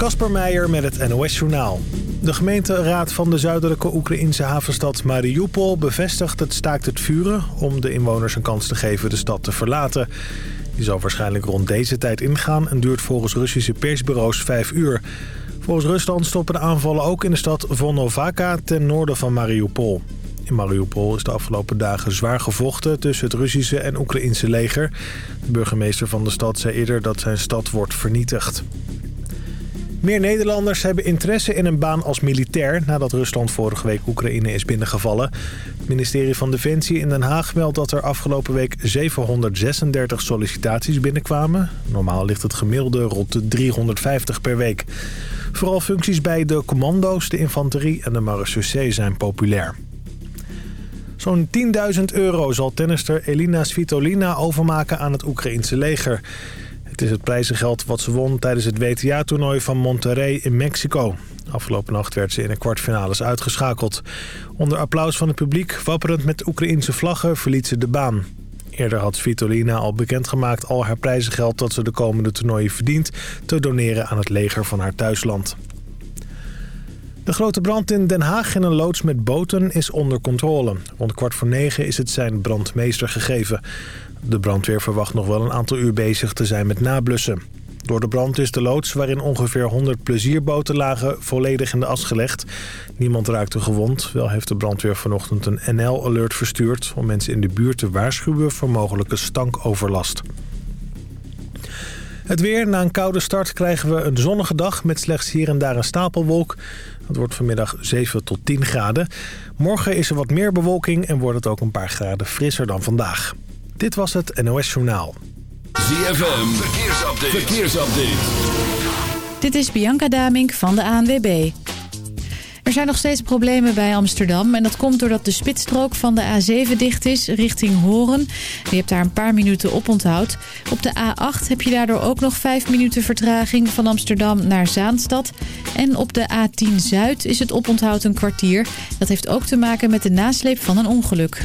Kasper Meijer met het NOS-journaal. De gemeenteraad van de zuidelijke Oekraïnse havenstad Mariupol bevestigt het staakt het vuren... om de inwoners een kans te geven de stad te verlaten. Die zal waarschijnlijk rond deze tijd ingaan en duurt volgens Russische persbureaus vijf uur. Volgens Rusland stoppen de aanvallen ook in de stad Vonovaka ten noorden van Mariupol. In Mariupol is de afgelopen dagen zwaar gevochten tussen het Russische en Oekraïnse leger. De burgemeester van de stad zei eerder dat zijn stad wordt vernietigd. Meer Nederlanders hebben interesse in een baan als militair... nadat Rusland vorige week Oekraïne is binnengevallen. Het ministerie van Defensie in Den Haag meldt dat er afgelopen week 736 sollicitaties binnenkwamen. Normaal ligt het gemiddelde rond de 350 per week. Vooral functies bij de commando's, de infanterie en de marechaussee zijn populair. Zo'n 10.000 euro zal tennister Elina Svitolina overmaken aan het Oekraïense leger. Het is het prijzengeld wat ze won tijdens het WTA-toernooi van Monterrey in Mexico. Afgelopen nacht werd ze in de kwartfinales uitgeschakeld. Onder applaus van het publiek, wapperend met Oekraïense vlaggen, verliet ze de baan. Eerder had Svitolina al bekendgemaakt al haar prijzengeld dat ze de komende toernooien verdient... te doneren aan het leger van haar thuisland. De grote brand in Den Haag in een loods met boten is onder controle. Rond kwart voor negen is het zijn brandmeester gegeven. De brandweer verwacht nog wel een aantal uur bezig te zijn met nablussen. Door de brand is de loods, waarin ongeveer 100 plezierboten lagen, volledig in de as gelegd. Niemand raakte gewond. Wel heeft de brandweer vanochtend een NL-alert verstuurd... om mensen in de buurt te waarschuwen voor mogelijke stankoverlast. Het weer. Na een koude start krijgen we een zonnige dag met slechts hier en daar een stapelwolk. Het wordt vanmiddag 7 tot 10 graden. Morgen is er wat meer bewolking en wordt het ook een paar graden frisser dan vandaag. Dit was het NOS Journaal. ZFM. Verkeersupdate. Verkeersupdate. Dit is Bianca Damink van de ANWB. Er zijn nog steeds problemen bij Amsterdam. En dat komt doordat de spitsstrook van de A7 dicht is richting Horen. Je hebt daar een paar minuten op onthoud. Op de A8 heb je daardoor ook nog 5 minuten vertraging van Amsterdam naar Zaanstad. En op de A10 Zuid is het oponthoud een kwartier. Dat heeft ook te maken met de nasleep van een ongeluk.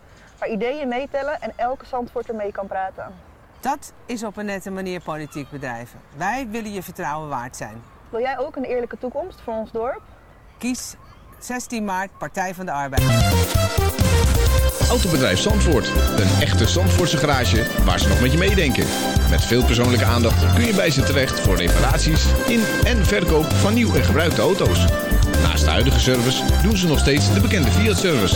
Waar ideeën meetellen en elke Zandvoorter mee kan praten. Dat is op een nette manier politiek bedrijven. Wij willen je vertrouwen waard zijn. Wil jij ook een eerlijke toekomst voor ons dorp? Kies 16 maart Partij van de Arbeid. Autobedrijf Zandvoort. Een echte Zandvoortse garage waar ze nog met je meedenken. Met veel persoonlijke aandacht kun je bij ze terecht voor reparaties in en verkoop van nieuw en gebruikte auto's. Naast de huidige service doen ze nog steeds de bekende Fiat-service.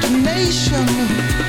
Destination.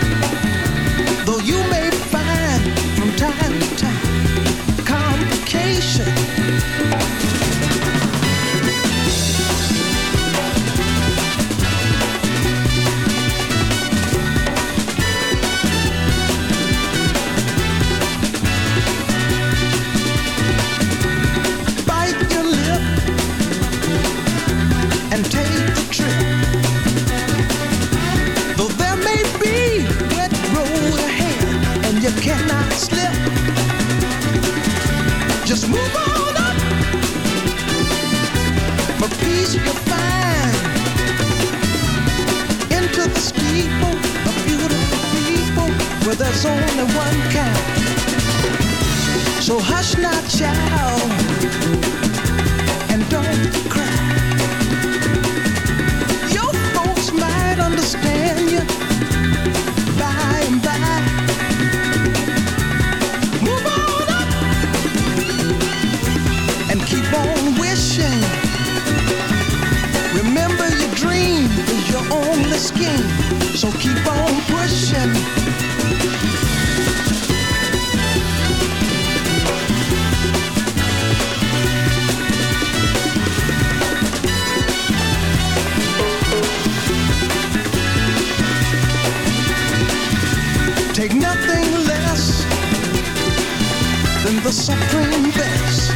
The supreme best.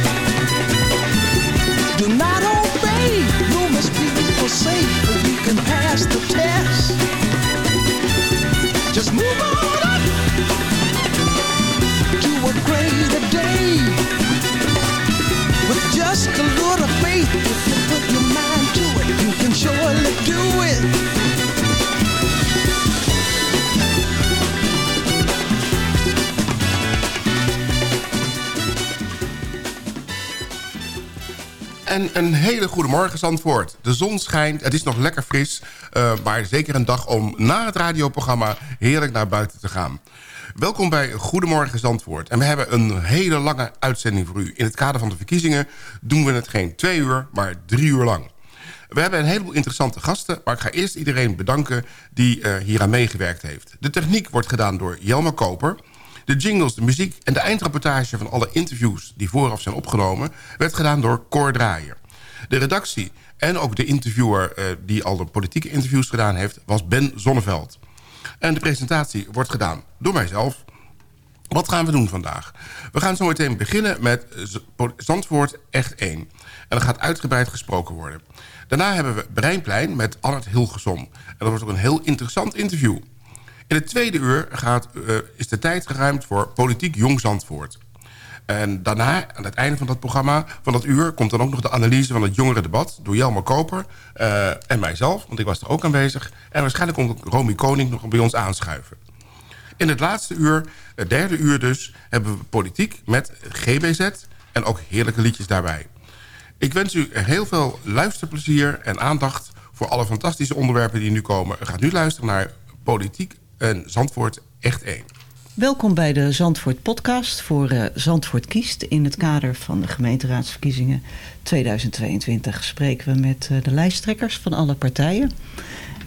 Do not obey, rumors people say, but you can pass the test. En een hele goede morgen, Zandvoort. De zon schijnt, het is nog lekker fris... eh, maar zeker een dag om na het radioprogramma heerlijk naar buiten te gaan. Welkom bij Goedemorgen Zandvoort. En we hebben een hele lange uitzending voor u. In het kader van de verkiezingen doen we het geen twee uur, maar drie uur lang. We hebben een heleboel interessante gasten... maar ik ga eerst iedereen bedanken die uh, hier aan meegewerkt heeft. De techniek wordt gedaan door Jelma Koper... De jingles, de muziek en de eindrapportage van alle interviews... die vooraf zijn opgenomen, werd gedaan door Cor Draaier. De redactie en ook de interviewer uh, die al de politieke interviews gedaan heeft... was Ben Zonneveld. En de presentatie wordt gedaan door mijzelf. Wat gaan we doen vandaag? We gaan zo meteen beginnen met Zandvoort Echt 1. En er gaat uitgebreid gesproken worden. Daarna hebben we Breinplein met Annette Hilgesom. En dat wordt ook een heel interessant interview. In het tweede uur gaat, uh, is de tijd geruimd voor Politiek Jong Zandvoort. En daarna, aan het einde van dat programma, van dat uur... komt dan ook nog de analyse van het jongerendebat... door Jelmer Koper uh, en mijzelf, want ik was er ook aanwezig. En waarschijnlijk komt Romy Koning nog bij ons aanschuiven. In het laatste uur, het derde uur dus, hebben we politiek met GBZ... en ook heerlijke liedjes daarbij. Ik wens u heel veel luisterplezier en aandacht... voor alle fantastische onderwerpen die nu komen. U gaat nu luisteren naar politiek en Zandvoort echt één. Welkom bij de Zandvoort podcast voor uh, Zandvoort kiest. In het kader van de gemeenteraadsverkiezingen 2022 spreken we met uh, de lijsttrekkers van alle partijen.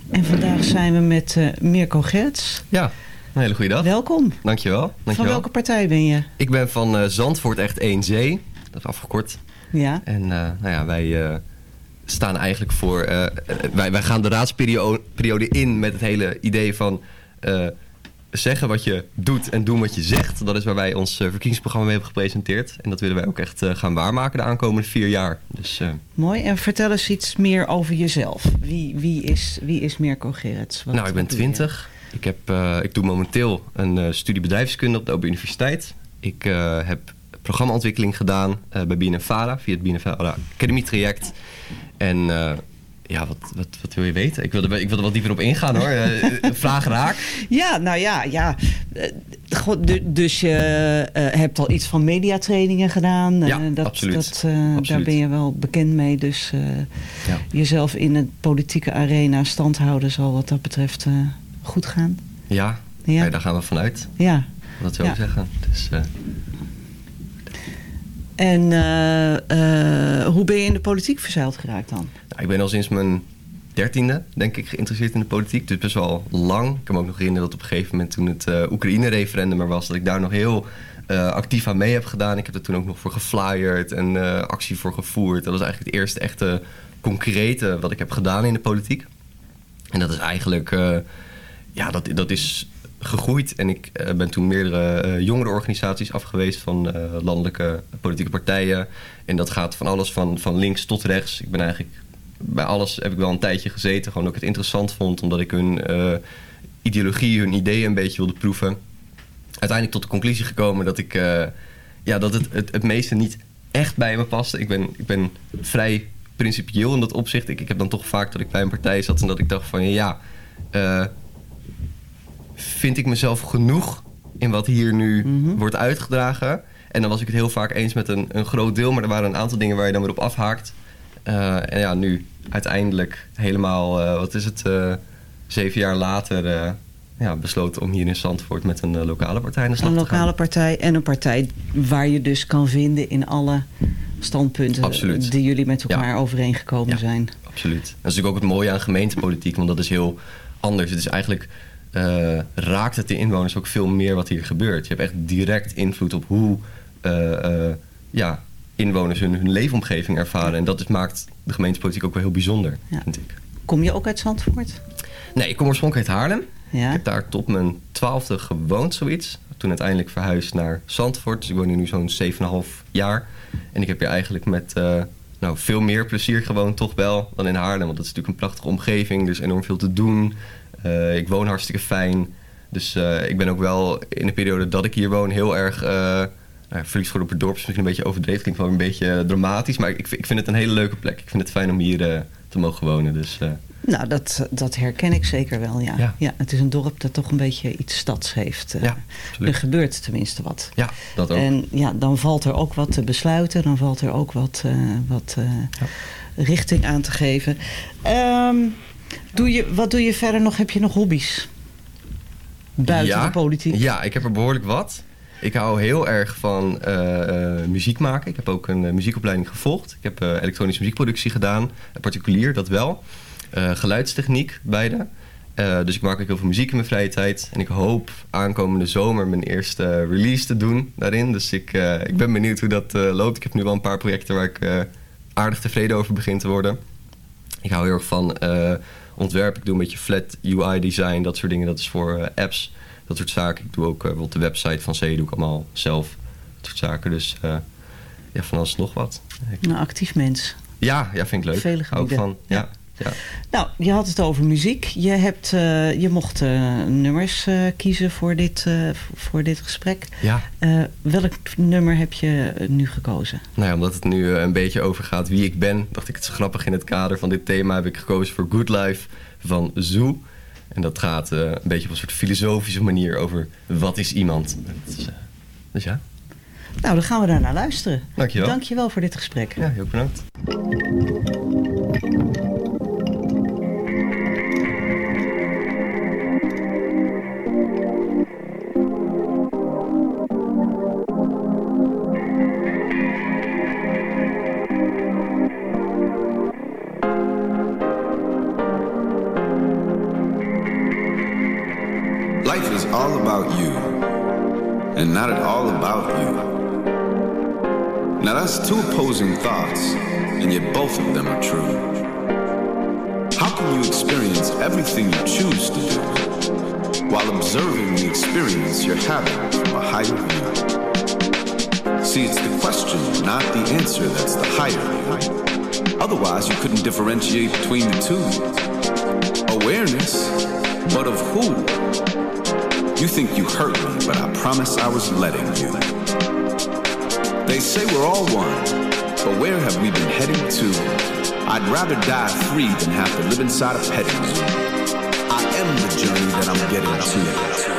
En vandaag zijn we met uh, Mirko Gerts. Ja, een hele goede dag. Welkom. Dankjewel. Dankjewel. Van welke partij ben je? Ik ben van Zandvoort echt 1Z. Dat is afgekort. Ja. En nou ja, wij staan eigenlijk voor... wij, wij gaan de raadsperiode in met het hele idee van... Uh, zeggen wat je doet en doen wat je zegt. Dat is waar wij ons uh, verkiezingsprogramma mee hebben gepresenteerd. En dat willen wij ook echt uh, gaan waarmaken de aankomende vier jaar. Dus, Mooi. En vertel eens iets meer over jezelf. Wie, wie, is, wie is Mirko Gerrits? Wat, nou, ik ben twintig. Ik, heb, ik doe momenteel een studie bedrijfskunde op de Open Universiteit. Ik heb programmaontwikkeling gedaan bij BNNVARA via het BNNVARA Academy traject. En ja, wat, wat, wat wil je weten? Ik wil, er, ik wil er wat dieper op ingaan hoor. Vraag raak. Ja, nou ja, ja. Dus je hebt al iets van mediatrainingen gedaan. Ja, dat, absoluut. Dat, absoluut. Daar ben je wel bekend mee. Dus ja. jezelf in het politieke arena stand houden zal wat dat betreft goed gaan. Ja, ja. daar gaan we vanuit. Ja. Dat zou ik zeggen. Dus, en uh, uh, hoe ben je in de politiek verzeild geraakt dan? Nou, ik ben al sinds mijn dertiende, denk ik, geïnteresseerd in de politiek. Dus best wel lang. Ik kan me ook nog herinneren dat op een gegeven moment toen het uh, Oekraïne-referendum er was... dat ik daar nog heel actief aan mee heb gedaan. Ik heb er toen ook nog voor geflyerd en actie voor gevoerd. Dat was eigenlijk het eerste echte concrete wat ik heb gedaan in de politiek. En dat is eigenlijk... ja, dat, dat is gegroeid. En ik uh, ben toen meerdere uh, jongerenorganisaties afgeweest van uh, landelijke politieke partijen. En dat gaat van alles van, van links tot rechts. Ik ben eigenlijk bij alles heb ik wel een tijdje gezeten. Gewoon ook het interessant vond, omdat ik hun ideologie, hun ideeën een beetje wilde proeven. Uiteindelijk tot de conclusie gekomen dat ik ja, dat het, het, het meeste niet echt bij me paste. Ik ben, ik ben vrij principieel in dat opzicht. Ik, ik heb dan toch vaak dat ik bij een partij zat en dat ik dacht van ja vind ik mezelf genoeg in wat hier nu wordt uitgedragen. En dan was ik het heel vaak eens met een, een groot deel, maar er waren een aantal dingen waar je dan weer op afhaakt. Eh, en ja, nu uiteindelijk helemaal, eh, wat is het, eh, zeven jaar later ja, besloten om hier in Zandvoort met een lokale partij aan de slag Een te gaan. lokale partij en een partij waar je dus kan vinden in alle standpunten Absoluut. die jullie met elkaar Ja. overeengekomen Ja. zijn. Absoluut. Dat is natuurlijk ook het mooie aan gemeentepolitiek, want dat is heel anders. Het is eigenlijk, eh, raakt het de inwoners ook veel meer wat hier gebeurt. Je hebt echt direct invloed op hoe eh, eh, ja, inwoners hun, hun leefomgeving ervaren. En dat is, maakt de gemeentepolitiek ook wel heel bijzonder, Ja. vind ik. Kom je ook uit Zandvoort? Nee, ik kom oorspronkelijk uit Haarlem. Ja. Ik heb daar tot mijn twaalfde gewoond, zoiets. Toen uiteindelijk verhuisd naar Zandvoort. Dus ik woon hier nu zo'n 7,5 jaar. En ik heb hier eigenlijk met nou, veel meer plezier gewoond, toch wel, dan in Haarlem. Want dat is natuurlijk een prachtige omgeving. Er is enorm veel te doen. Eh, ik woon hartstikke fijn. Dus eh, ik ben ook wel in de periode dat ik hier woon heel erg... eh nou, verliefd geworden op het dorp is misschien een beetje overdreven. Klinkt wel een beetje dramatisch. Maar ik, ik vind het een hele leuke plek. Ik vind het fijn om hier te mogen wonen. Dus Nou, dat, dat herken ik zeker wel, ja. ja. Ja. Het is een dorp dat toch een beetje iets stads heeft. Ja, er gebeurt tenminste wat. Ja, dat ook. En ja, dan valt er ook wat te besluiten. Dan valt er ook wat, wat richting aan te geven. Ehm, doe je, wat doe je verder nog? Heb je nog hobby's? Buiten ja, de politiek? Ja, ik heb er behoorlijk wat. Ik hou heel erg van eh, eh, muziek maken. Ik heb ook een eh, muziekopleiding gevolgd. Ik heb elektronische muziekproductie gedaan. Particulier, dat wel. Geluidstechniek, beide. Dus ik maak ook heel veel muziek in mijn vrije tijd. En ik hoop aankomende zomer mijn eerste release te doen daarin. Dus ik, ik ben benieuwd hoe dat loopt. Ik heb nu wel een paar projecten waar ik aardig tevreden over begin te worden. Ik hou heel erg van eh, ontwerp. Ik doe een beetje flat UI design, dat soort dingen. Dat is voor eh, apps, dat soort zaken. Ik doe ook eh, bijvoorbeeld de website van C, doe ik allemaal zelf. Dat soort zaken. Dus ja, van alles nog wat. Ik- Een actief mens. ja, ja, vind ik leuk. Vele gebieden. van. Ja. Ja. Nou, je had het over muziek. Je, hebt, eh, je mocht eh, nummers eh, kiezen voor dit, voor dit gesprek. Ja. Welk nummer heb je nu gekozen? Nou ja, omdat het nu een beetje over gaat wie ik ben, dacht ik het is grappig in het kader van dit thema heb ik gekozen voor Good Life van Zoo. En dat gaat een beetje op een soort filosofische manier over wat is iemand. Is, dus ja, Nou, dan gaan we daar naar luisteren. dankjewel. Dankjewel voor dit gesprek. Ja, heel bedankt. All about you, and not at all about you. Now that's two opposing thoughts, and yet both of them are true. How can you experience everything you choose to do while observing the experience you're having from a higher view? See, it's the question, not the answer, that's the higher view. Otherwise, you couldn't differentiate between the two. Awareness, but of who? You think you hurt me, but I promise I was letting you. They say we're all one, but where have we been heading to? I'd rather die free than have to live inside a petting zoo. I am the journey that I'm getting to.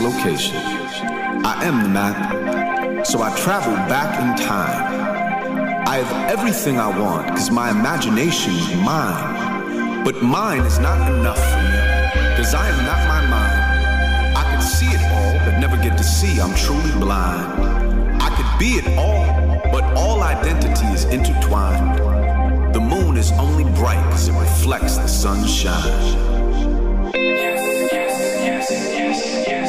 Location. I am the map, so I travel back in time. I have everything I want because my imagination is mine. But mine is not enough for me because I am not my mind. I could see it all, but never get to see I'm truly blind. I could be it all, but all identity is intertwined. The moon is only bright because it reflects the sunshine. It's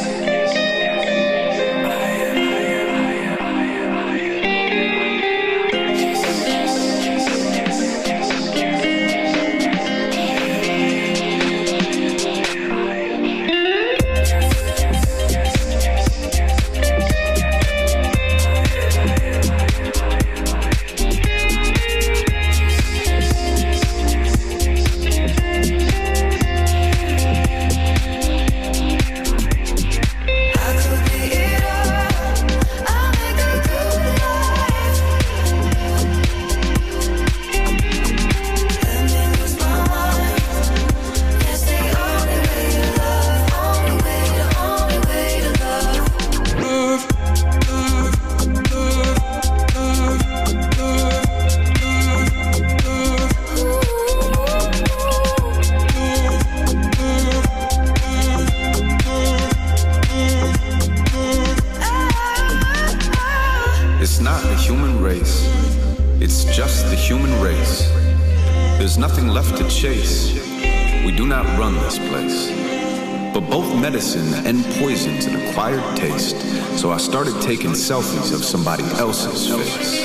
selfies of somebody else's face.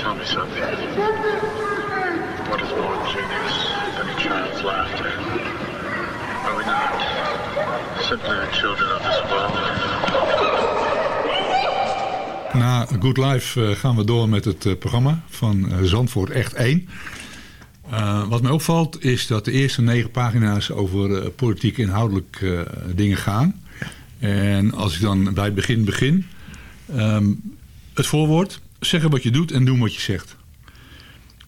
Tell me something. What is more genius than a child's laughter? Are we not simply the children of this world? Na Good Life eh, gaan we door met het eh, programma van eh, Zandvoort Echt 1. Eh, wat mij opvalt is dat de eerste negen pagina's over eh, politiek inhoudelijk eh, dingen gaan. En als ik dan bij het begin begin. ehm, het voorwoord. Zeggen wat je doet en doen wat je zegt.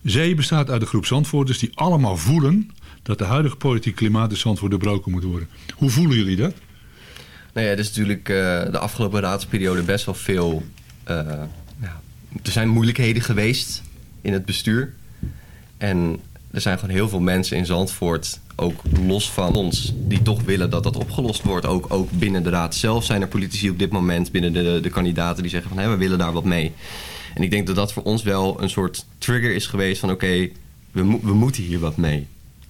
Zee bestaat uit een groep Zandvoorters die allemaal voelen dat de huidige politiek klimaat in Zandvoort doorbroken moet worden. Hoe voelen jullie dat? Nou ja, er is natuurlijk de afgelopen raadsperiode best wel veel... ja, er zijn moeilijkheden geweest in het bestuur. En er zijn gewoon heel veel mensen in Zandvoort, ook los van ons... die toch willen dat dat opgelost wordt. Ook, ook binnen de raad zelf zijn er politici op dit moment... binnen de, de kandidaten die zeggen van... hé, we willen daar wat mee. En ik denk dat dat voor ons wel een soort trigger is geweest van... oké, we, mo- we moeten hier wat mee.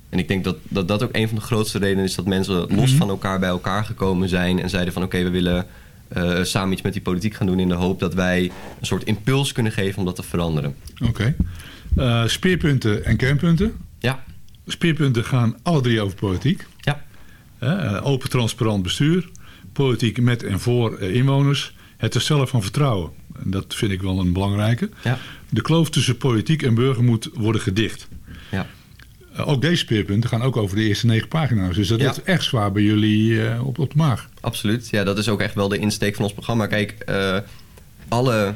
En ik denk dat, dat dat ook een van de grootste redenen is... dat mensen los Mhm. van elkaar bij elkaar gekomen zijn... en zeiden van oké, we willen eh, samen iets met die politiek gaan doen... in de hoop dat wij een soort impuls kunnen geven om dat te veranderen. Oké. Eh, speerpunten en kernpunten. Ja. Speerpunten gaan alle drie over politiek. Ja. Eh, open, transparant bestuur. Politiek met en voor eh, inwoners. Het herstellen van vertrouwen. En dat vind ik wel een belangrijke. Ja. De kloof tussen politiek en burger moet worden gedicht. Ja. Ook deze speerpunten gaan ook over de eerste negen pagina's. Dus dat Ja. is echt zwaar bij jullie op, op de maag. Absoluut. Ja, dat is ook echt wel de insteek van ons programma. Kijk, alle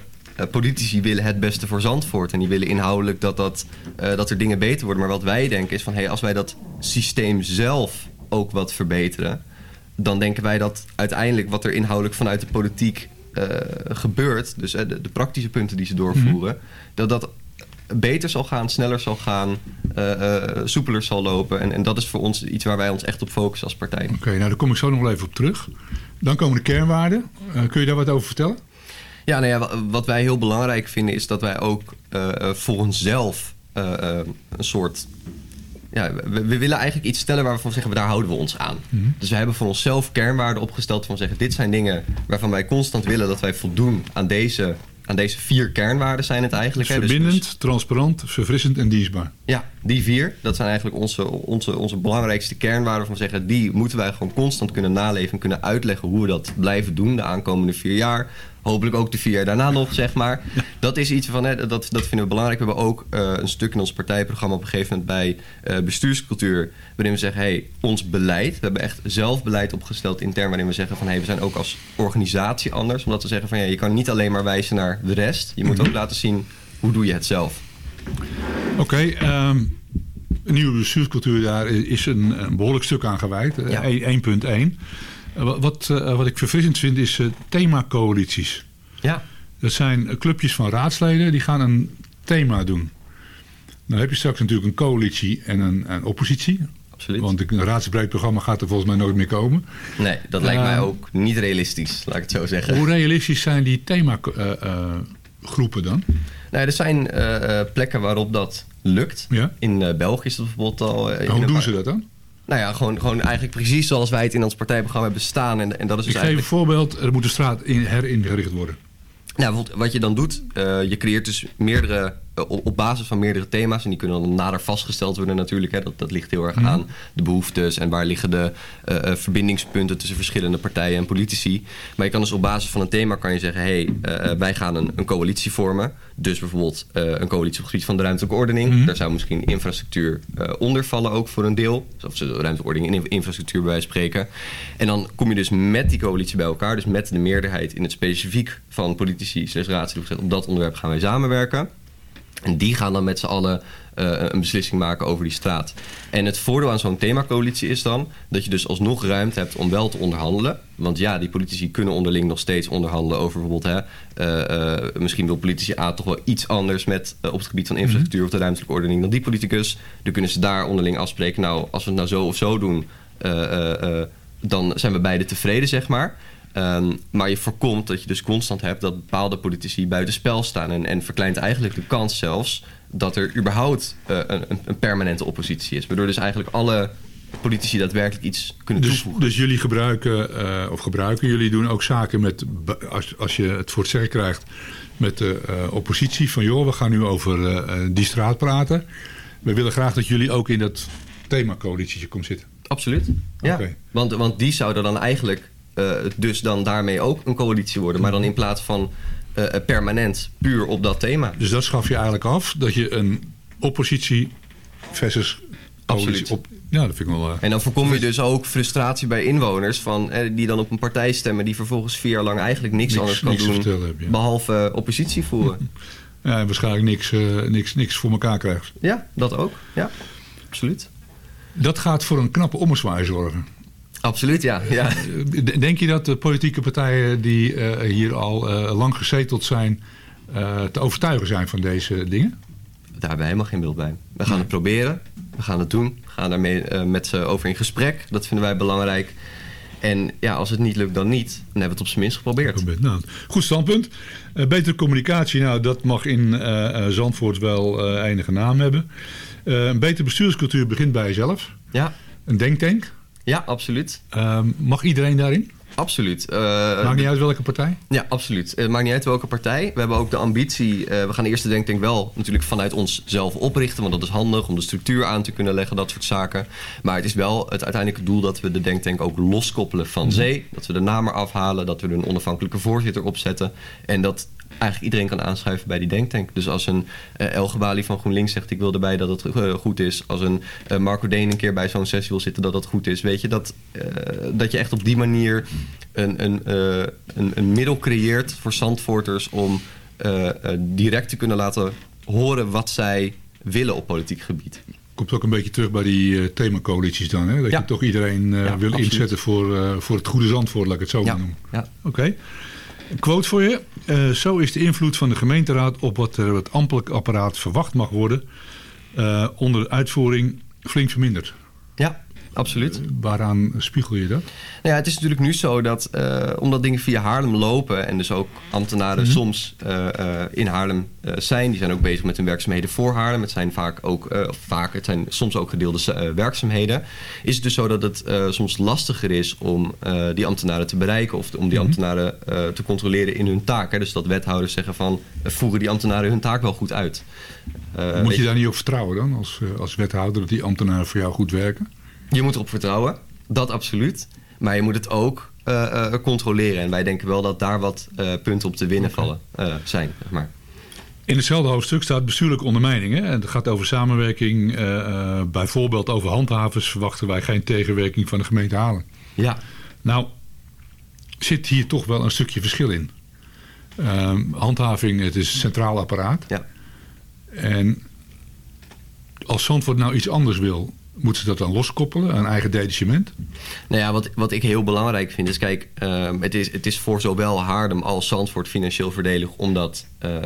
politici willen het beste voor Zandvoort. En die willen inhoudelijk dat, dat, eh, dat er dingen beter worden. Maar wat wij denken is van... Hey, als wij dat systeem zelf ook wat verbeteren... dan denken wij dat uiteindelijk wat er inhoudelijk vanuit de politiek eh, gebeurt... dus eh, de, de praktische punten die ze doorvoeren... dat dat beter zal gaan, sneller zal gaan... eh, eh, soepeler zal lopen. En, en dat is voor ons iets waar wij ons echt op focussen als partij. Oké, nou daar kom ik zo nog wel even op terug. Dan komen de kernwaarden. Eh, kun je daar wat over vertellen? Ja, nou ja, wa- wat wij heel belangrijk vinden is dat wij ook eh, eh, voor onszelf eh, een soort. Ja, we, we willen eigenlijk iets stellen waarvan we zeggen, daar houden we ons aan. Mhm. Dus we hebben voor onszelf kernwaarden opgesteld van zeggen, dit zijn dingen waarvan wij constant willen dat wij voldoen aan deze, aan deze vier kernwaarden zijn het eigenlijk. hè. Dus- Verbindend, transparant, verfrissend en dienstbaar. ja, die vier, dat zijn eigenlijk onze, onze, onze belangrijkste kernwaarden. Van zeggen, die moeten wij gewoon constant kunnen naleven en kunnen uitleggen hoe we dat blijven doen de aankomende vier jaar. Hopelijk ook de vier jaar daarna nog, zeg maar. Dat is iets van, hè, dat, dat vinden we belangrijk. We hebben ook eh, een stuk in ons partijprogramma op een gegeven moment bij eh, bestuurscultuur. Waarin we zeggen, hey, ons beleid. We hebben echt zelf beleid opgesteld intern. Waarin we zeggen van, hey, we zijn ook als organisatie anders. Omdat we zeggen van, ja, je kan niet alleen maar wijzen naar de rest. Je moet Mhm. ook laten zien, hoe doe je het zelf. Oké, ehm, een nieuwe bestuurscultuur daar is een, een behoorlijk stuk aan gewijd. Ja. 1.1. Eh, wat, wat, eh, wat ik verfrissend vind is eh, themacoalities. Ja. Dat zijn clubjes van raadsleden die gaan een thema doen. Dan heb je straks natuurlijk een coalitie en een, een oppositie. Absoluut. Want een raadsbreed programma gaat er volgens mij nooit meer komen. Nee, dat lijkt mij ook niet realistisch, laat ik het zo zeggen. Hoe realistisch zijn die themagroepen dan? Nou, er zijn plekken waarop dat lukt. Ja. In België is dat bijvoorbeeld al... in Hoe doen paar- ze dat dan? Nou ja, gewoon, gewoon eigenlijk precies zoals wij het in ons partijprogramma hebben staan. En, en dat is Ik dus geef een voorbeeld. Er moet de straat in, heringericht worden. Nou, wat je dan doet, eh, je creëert dus meerdere, op op basis van meerdere thema's. En die kunnen dan nader vastgesteld worden natuurlijk. Hè. Dat, dat ligt heel erg Mhm. aan de behoeftes en waar liggen de eh, eh, verbindingspunten tussen verschillende partijen en politici. Maar je kan dus op basis van een thema kan je zeggen, hé, hey, eh, wij gaan een, een coalitie vormen. Dus bijvoorbeeld eh, een coalitie op het gebied van de ruimtelijke ordening. Mhm. Daar zou misschien infrastructuur eh, onder vallen ook voor een deel. Of ze de ruimtelijke ordening en infrastructuur bij wijze van spreken. En dan kom je dus met die coalitie bij elkaar. Dus met de meerderheid in het specifiek van politici, slechts raadsleden op dat onderwerp gaan wij samenwerken. En die gaan dan met z'n allen eh, een beslissing maken over die straat. En het voordeel aan zo'n themacoalitie is dan dat je dus alsnog ruimte hebt om wel te onderhandelen. Want ja, die politici kunnen onderling nog steeds onderhandelen over bijvoorbeeld... Hè, eh, eh, misschien wil politici A toch wel iets anders met, op het gebied van infrastructuur of de ruimtelijke ordening dan die politicus. Dan kunnen ze daar onderling afspreken, nou als we het nou zo of zo doen, dan zijn we beide tevreden, zeg maar. Ehm, maar je voorkomt dat je dus constant hebt dat bepaalde politici buitenspel staan. En, en verkleint eigenlijk de kans zelfs dat er überhaupt eh, een, een- permanente oppositie is. Waardoor dus eigenlijk alle politici daadwerkelijk iets kunnen Dus, toevoegen. dus jullie gebruiken, eh, of gebruiken, jullie doen ook zaken met, als, als je het voor het zeggen krijgt, met de eh, oppositie. Van joh, we gaan nu over die straat praten. We willen graag dat jullie ook in dat themacoalitietje komen zitten. Absoluut. Ja. Oké. Want, want die zouden dan eigenlijk dus dan daarmee ook een coalitie worden. Maar dan in plaats van eh, permanent puur op dat thema. Dus dat schaf je eigenlijk af, dat je een oppositie versus coalitie Absoluut. op... Ja, dat vind ik wel... eh, En dan voorkom je dus ook frustratie bij inwoners van, eh, die dan op een partij stemmen die vervolgens vier jaar lang eigenlijk niks, Niks- anders kan niks doen vertellen hebben, ja. behalve eh, oppositie voeren. ja, en waarschijnlijk niks, eh, niks, niks voor elkaar krijgt. ja, dat ook. Ja, absoluut. Dat gaat voor een knappe ommezwaai zorgen. Absoluut, ja. ja. Denk je dat de politieke partijen die eh, hier al eh, lang gezeteld zijn... eh, te overtuigen zijn van deze dingen? Daar hebben we helemaal geen beeld bij. We gaan het proberen. We gaan het doen. We gaan daarmee met ze over in gesprek. Dat vinden wij belangrijk. En ja, als het niet lukt, dan niet. Dan hebben we het op zijn minst geprobeerd. Nou, goed standpunt. Eh, betere communicatie, nou, dat mag in eh, Zandvoort wel enige naam hebben. Een betere bestuurscultuur begint bij jezelf. Ja. Een denktank. Ja, absoluut. Ehm, mag iedereen daarin? Absoluut. Eh, Maakt niet uit welke partij? Ja, absoluut. Het maakt niet uit welke partij. We hebben ook de ambitie. eh, we gaan eerst de denktank wel natuurlijk vanuit ons zelf oprichten. Want dat is handig om de structuur aan te kunnen leggen, dat soort zaken. Maar het is wel het uiteindelijke doel dat we de denktank ook loskoppelen van Mhm. zee. Dat we de naam er afhalen. Dat we er een onafhankelijke voorzitter opzetten. En dat eigenlijk iedereen kan aanschuiven bij die denktank. Dus als een El Gebali van GroenLinks zegt ik wil erbij dat het eh, goed is. Als een eh, Marco Deen een keer bij zo'n sessie wil zitten dat dat goed is. Weet je, dat, dat je echt op die manier een, een, een, een middel creëert voor Zandvoorters om direct te kunnen laten horen wat zij willen op politiek gebied. Komt ook een beetje terug bij die themacoalities dan. Hè? Dat Ja. je toch iedereen Ja, wil absoluut. inzetten voor, voor het goede Zandvoort, laat ik het zo maar noemen. Ja. Oké. Een quote voor je. Eh, zo is de invloed van de gemeenteraad op wat er het ambtelijk apparaat verwacht mag worden... eh, onder uitvoering flink verminderd. Ja, absoluut. waaraan spiegel je dat? Nou ja, het is natuurlijk nu zo dat eh, omdat dingen via Haarlem lopen en dus ook ambtenaren Mhm. soms eh, eh, in Haarlem eh, zijn, die zijn ook bezig met hun werkzaamheden voor Haarlem. Het zijn vaak ook, eh, vaak, het zijn soms ook gedeelde eh, werkzaamheden. Is het dus zo dat het eh, soms lastiger is om eh, die ambtenaren te bereiken of om die Mhm. ambtenaren eh, te controleren in hun taak. Hè? Dus dat wethouders zeggen van eh, voeren die ambtenaren hun taak wel goed uit. Eh, Moet je daar niet op vertrouwen dan, als, eh, als wethouder, dat die ambtenaren voor jou goed werken? Je moet erop vertrouwen, dat absoluut. Maar je moet het ook eh, eh, controleren. En wij denken wel dat daar wat eh, punten op te winnen vallen zijn. Zeg maar. In hetzelfde hoofdstuk staat bestuurlijke ondermijning. Hè? En het gaat over samenwerking. bijvoorbeeld over handhavers verwachten wij geen tegenwerking van de gemeente Halen. Ja. Nou, zit hier toch wel een stukje verschil in. Ehm, handhaving, het is een centraal apparaat. Ja. En als Zandvoort nou iets anders wil, moeten ze dat dan loskoppelen, een eigen detachement? Nou ja, wat, wat ik heel belangrijk vind is, kijk, ehm, het, is, het is voor zowel Haarlem als Zandvoort financieel voordelig om dat eh,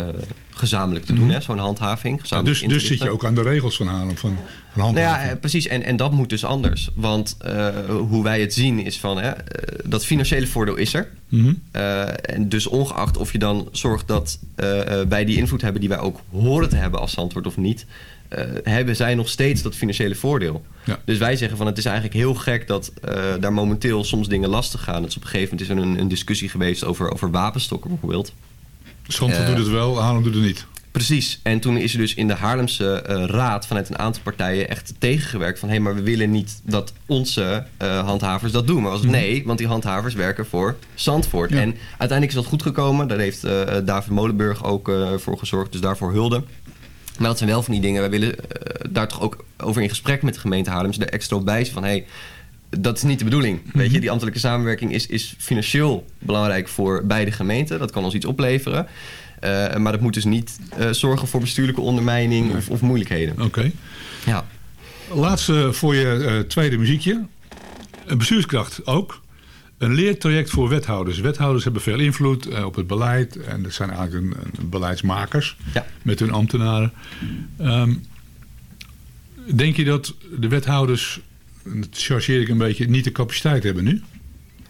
gezamenlijk te doen, hè, zo'n handhaving. Ja, dus dus zit je ook aan de regels van Haarlem, van, van Nou handhaving. ja, eh, precies. En, en dat moet dus anders. Want eh, hoe wij het zien is van... Hè, dat financiële voordeel is er. Mhm. En dus ongeacht of je dan zorgt dat wij die invloed hebben... die wij ook horen te hebben als antwoord of niet... eh, hebben zij nog steeds dat financiële voordeel. Ja. Dus wij zeggen van het is eigenlijk heel gek dat eh, daar momenteel soms dingen lastig gaan. Dus op een gegeven moment is er een, een discussie geweest over, over wapenstokken bijvoorbeeld. Eh, doet het wel, Haarlem doet het niet. Precies. En toen is er dus in de Haarlemse eh, raad vanuit een aantal partijen echt tegengewerkt van hé, maar we willen niet dat onze eh, handhavers dat doen. Maar was het Mhm. nee, want die handhavers werken voor Zandvoort. En uiteindelijk is dat goed gekomen. Daar heeft eh, David Molenburg ook eh, voor gezorgd, dus daarvoor hulde. Maar dat zijn wel van die dingen. Wij willen eh, daar toch ook over in gesprek met de gemeente Haarlem. Dus er extra op wijzen van hey, dat is niet de bedoeling. Weet je, die ambtelijke samenwerking is, is financieel belangrijk voor beide gemeenten. Dat kan ons iets opleveren. Eh, maar dat moet dus niet eh, zorgen voor bestuurlijke ondermijning of, of moeilijkheden. Oké. Ja. Laatste voor je tweede muziekje. Een bestuurskracht ook. Een leertraject voor wethouders. Wethouders hebben veel invloed eh, op het beleid. En dat zijn eigenlijk een, een beleidsmakers met hun ambtenaren. Ehm, denk je dat de wethouders, dat chargeer ik een beetje, niet de capaciteit hebben nu?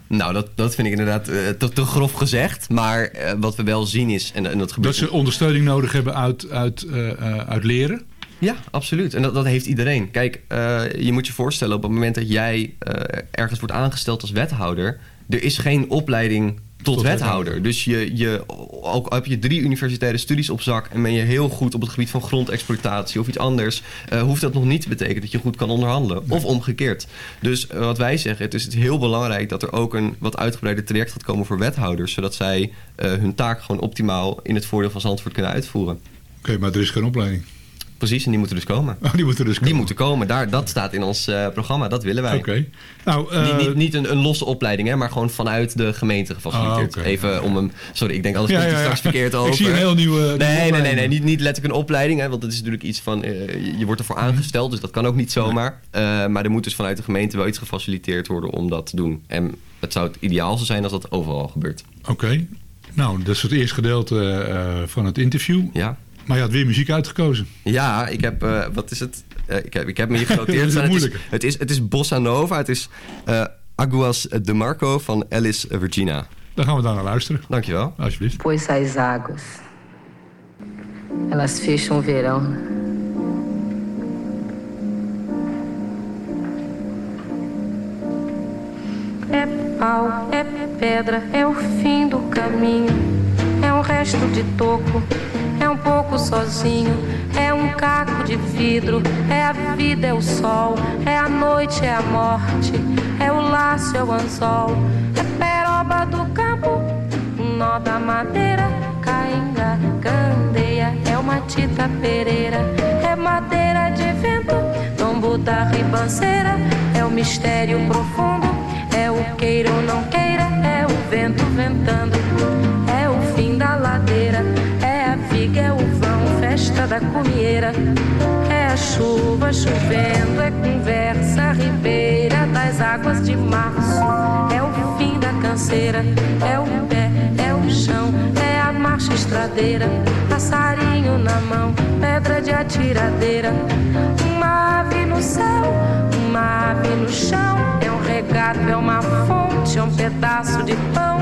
Nou, dat, dat vind ik inderdaad eh, te, te grof gezegd. Maar eh, wat we wel zien is, en, en dat gebeurt... Dat ze ondersteuning nodig hebben uit, uit, eh, uit leren? Ja, absoluut. En dat, dat heeft iedereen. Kijk, eh, je moet je voorstellen op het moment dat jij eh, ergens wordt aangesteld als wethouder, er is geen opleiding tot, Tot wethouder. wethouder. Dus je, je, ook al heb je drie universitaire studies op zak en ben je heel goed op het gebied van grondexploitatie of iets anders, eh, hoeft dat nog niet te betekenen dat je goed kan onderhandelen. Of omgekeerd. Dus wat wij zeggen, het is heel belangrijk dat er ook een wat uitgebreider traject gaat komen voor wethouders, zodat zij hun taak gewoon optimaal in het voordeel van Zandvoort kunnen uitvoeren. Oké, maar er is geen opleiding. Precies, en die moeten dus komen. Oh, die moeten dus Die moeten komen. Daar, dat staat in ons eh, programma. Dat willen wij. Oké. Nou, eh, niet niet, niet een, een losse opleiding, hè, maar gewoon vanuit de gemeente gefaciliteerd. Ah. Even om hem... Sorry, ik denk anders Ja, komt het ja, ja. straks verkeerd Ik over. zie een heel nieuwe- nieuwe Nee, nee, nee, nee. Niet, niet letterlijk een opleiding, hè, want dat is natuurlijk iets van... eh, je- wordt ervoor aangesteld, dus dat kan ook niet zomaar. Eh, maar er moet dus vanuit de gemeente wel iets gefaciliteerd worden om dat te doen. En het zou het ideaalste zijn als dat overal gebeurt. Oké. Nou, dat is het eerste gedeelte eh, van het interview. Ja. Maar je had weer muziek uitgekozen. Ja, ik heb, eh, wat is het? Eh, ik, heb, ik heb me hier genoteerd. is het, is, moeilijk. het, is, het is Bossa Nova. Het is eh, Aguas de Marco van Alice Virginia. Dan gaan we daar naar luisteren. Dankjewel. Alsjeblieft. Pois as águas, elas fecham o verão. É pau, é pedra, é o fim do caminho. É um resto de toco, é um pouco sozinho. É um caco de vidro, é a vida, é o sol. É a noite, é a morte, é o laço, é o anzol. É peroba do campo, nó da madeira. Cainga, candeia, é uma tita pereira. É madeira de vento, tombo da ribanceira. É o mistério profundo, é o queira ou não queira. É o vento ventando, é da comieira. É a chuva chovendo, é conversa ribeira das águas de março. É o fim da canseira, é o pé, é o chão, é a marcha estradeira. Passarinho na mão, pedra de atiradeira. Uma ave no céu, uma ave no chão. É um regato, é uma fonte, é um pedaço de pão.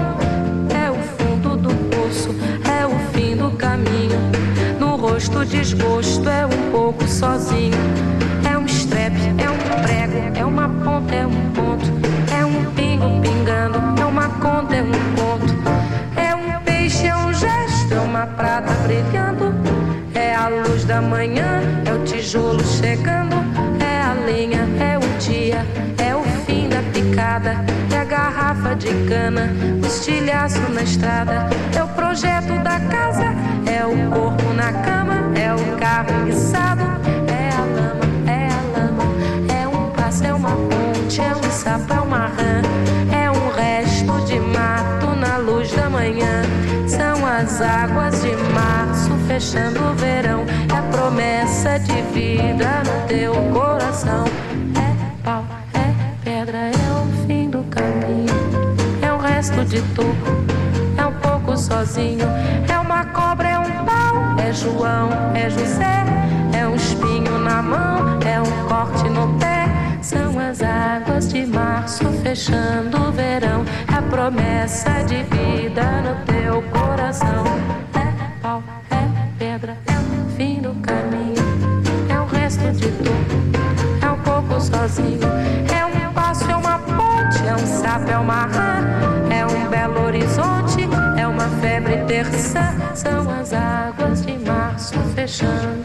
É o fundo do poço, é o fim do caminho. No rosto desgosto, é um pouco sozinho. É um estrepe, é um prego, é uma ponta, é um ponto. É um pingo pingando, é uma conta, é um conto. É um peixe, é um gesto, é uma prata brilhando. É a luz da manhã, é o tijolo chegando. É a lenha, é o dia, é o fim da picada. Garrafa de cana, o estilhaço na estrada. É o projeto da casa, é o corpo na cama. É o carro guiçado, é a lama, é a lama. É um passo, é uma ponte, é um sapo, é uma rã. É um resto de mato na luz da manhã. São as águas de março fechando o verão. É a promessa de vida no teu coração. É pau, é pedra, é o fim do caminho. Resto de toco, é um pouco sozinho. É uma cobra, é um pau, é João, é José. É um espinho na mão, é um corte no pé. São as águas de março fechando o verão. É a promessa de vida no teu coração. É pau, é pedra, é o fim do caminho. É o resto de tudo, é um pouco sozinho. É um passo, é uma ponte, é um sapo, é uma rã. Terça. São as águas de março fechando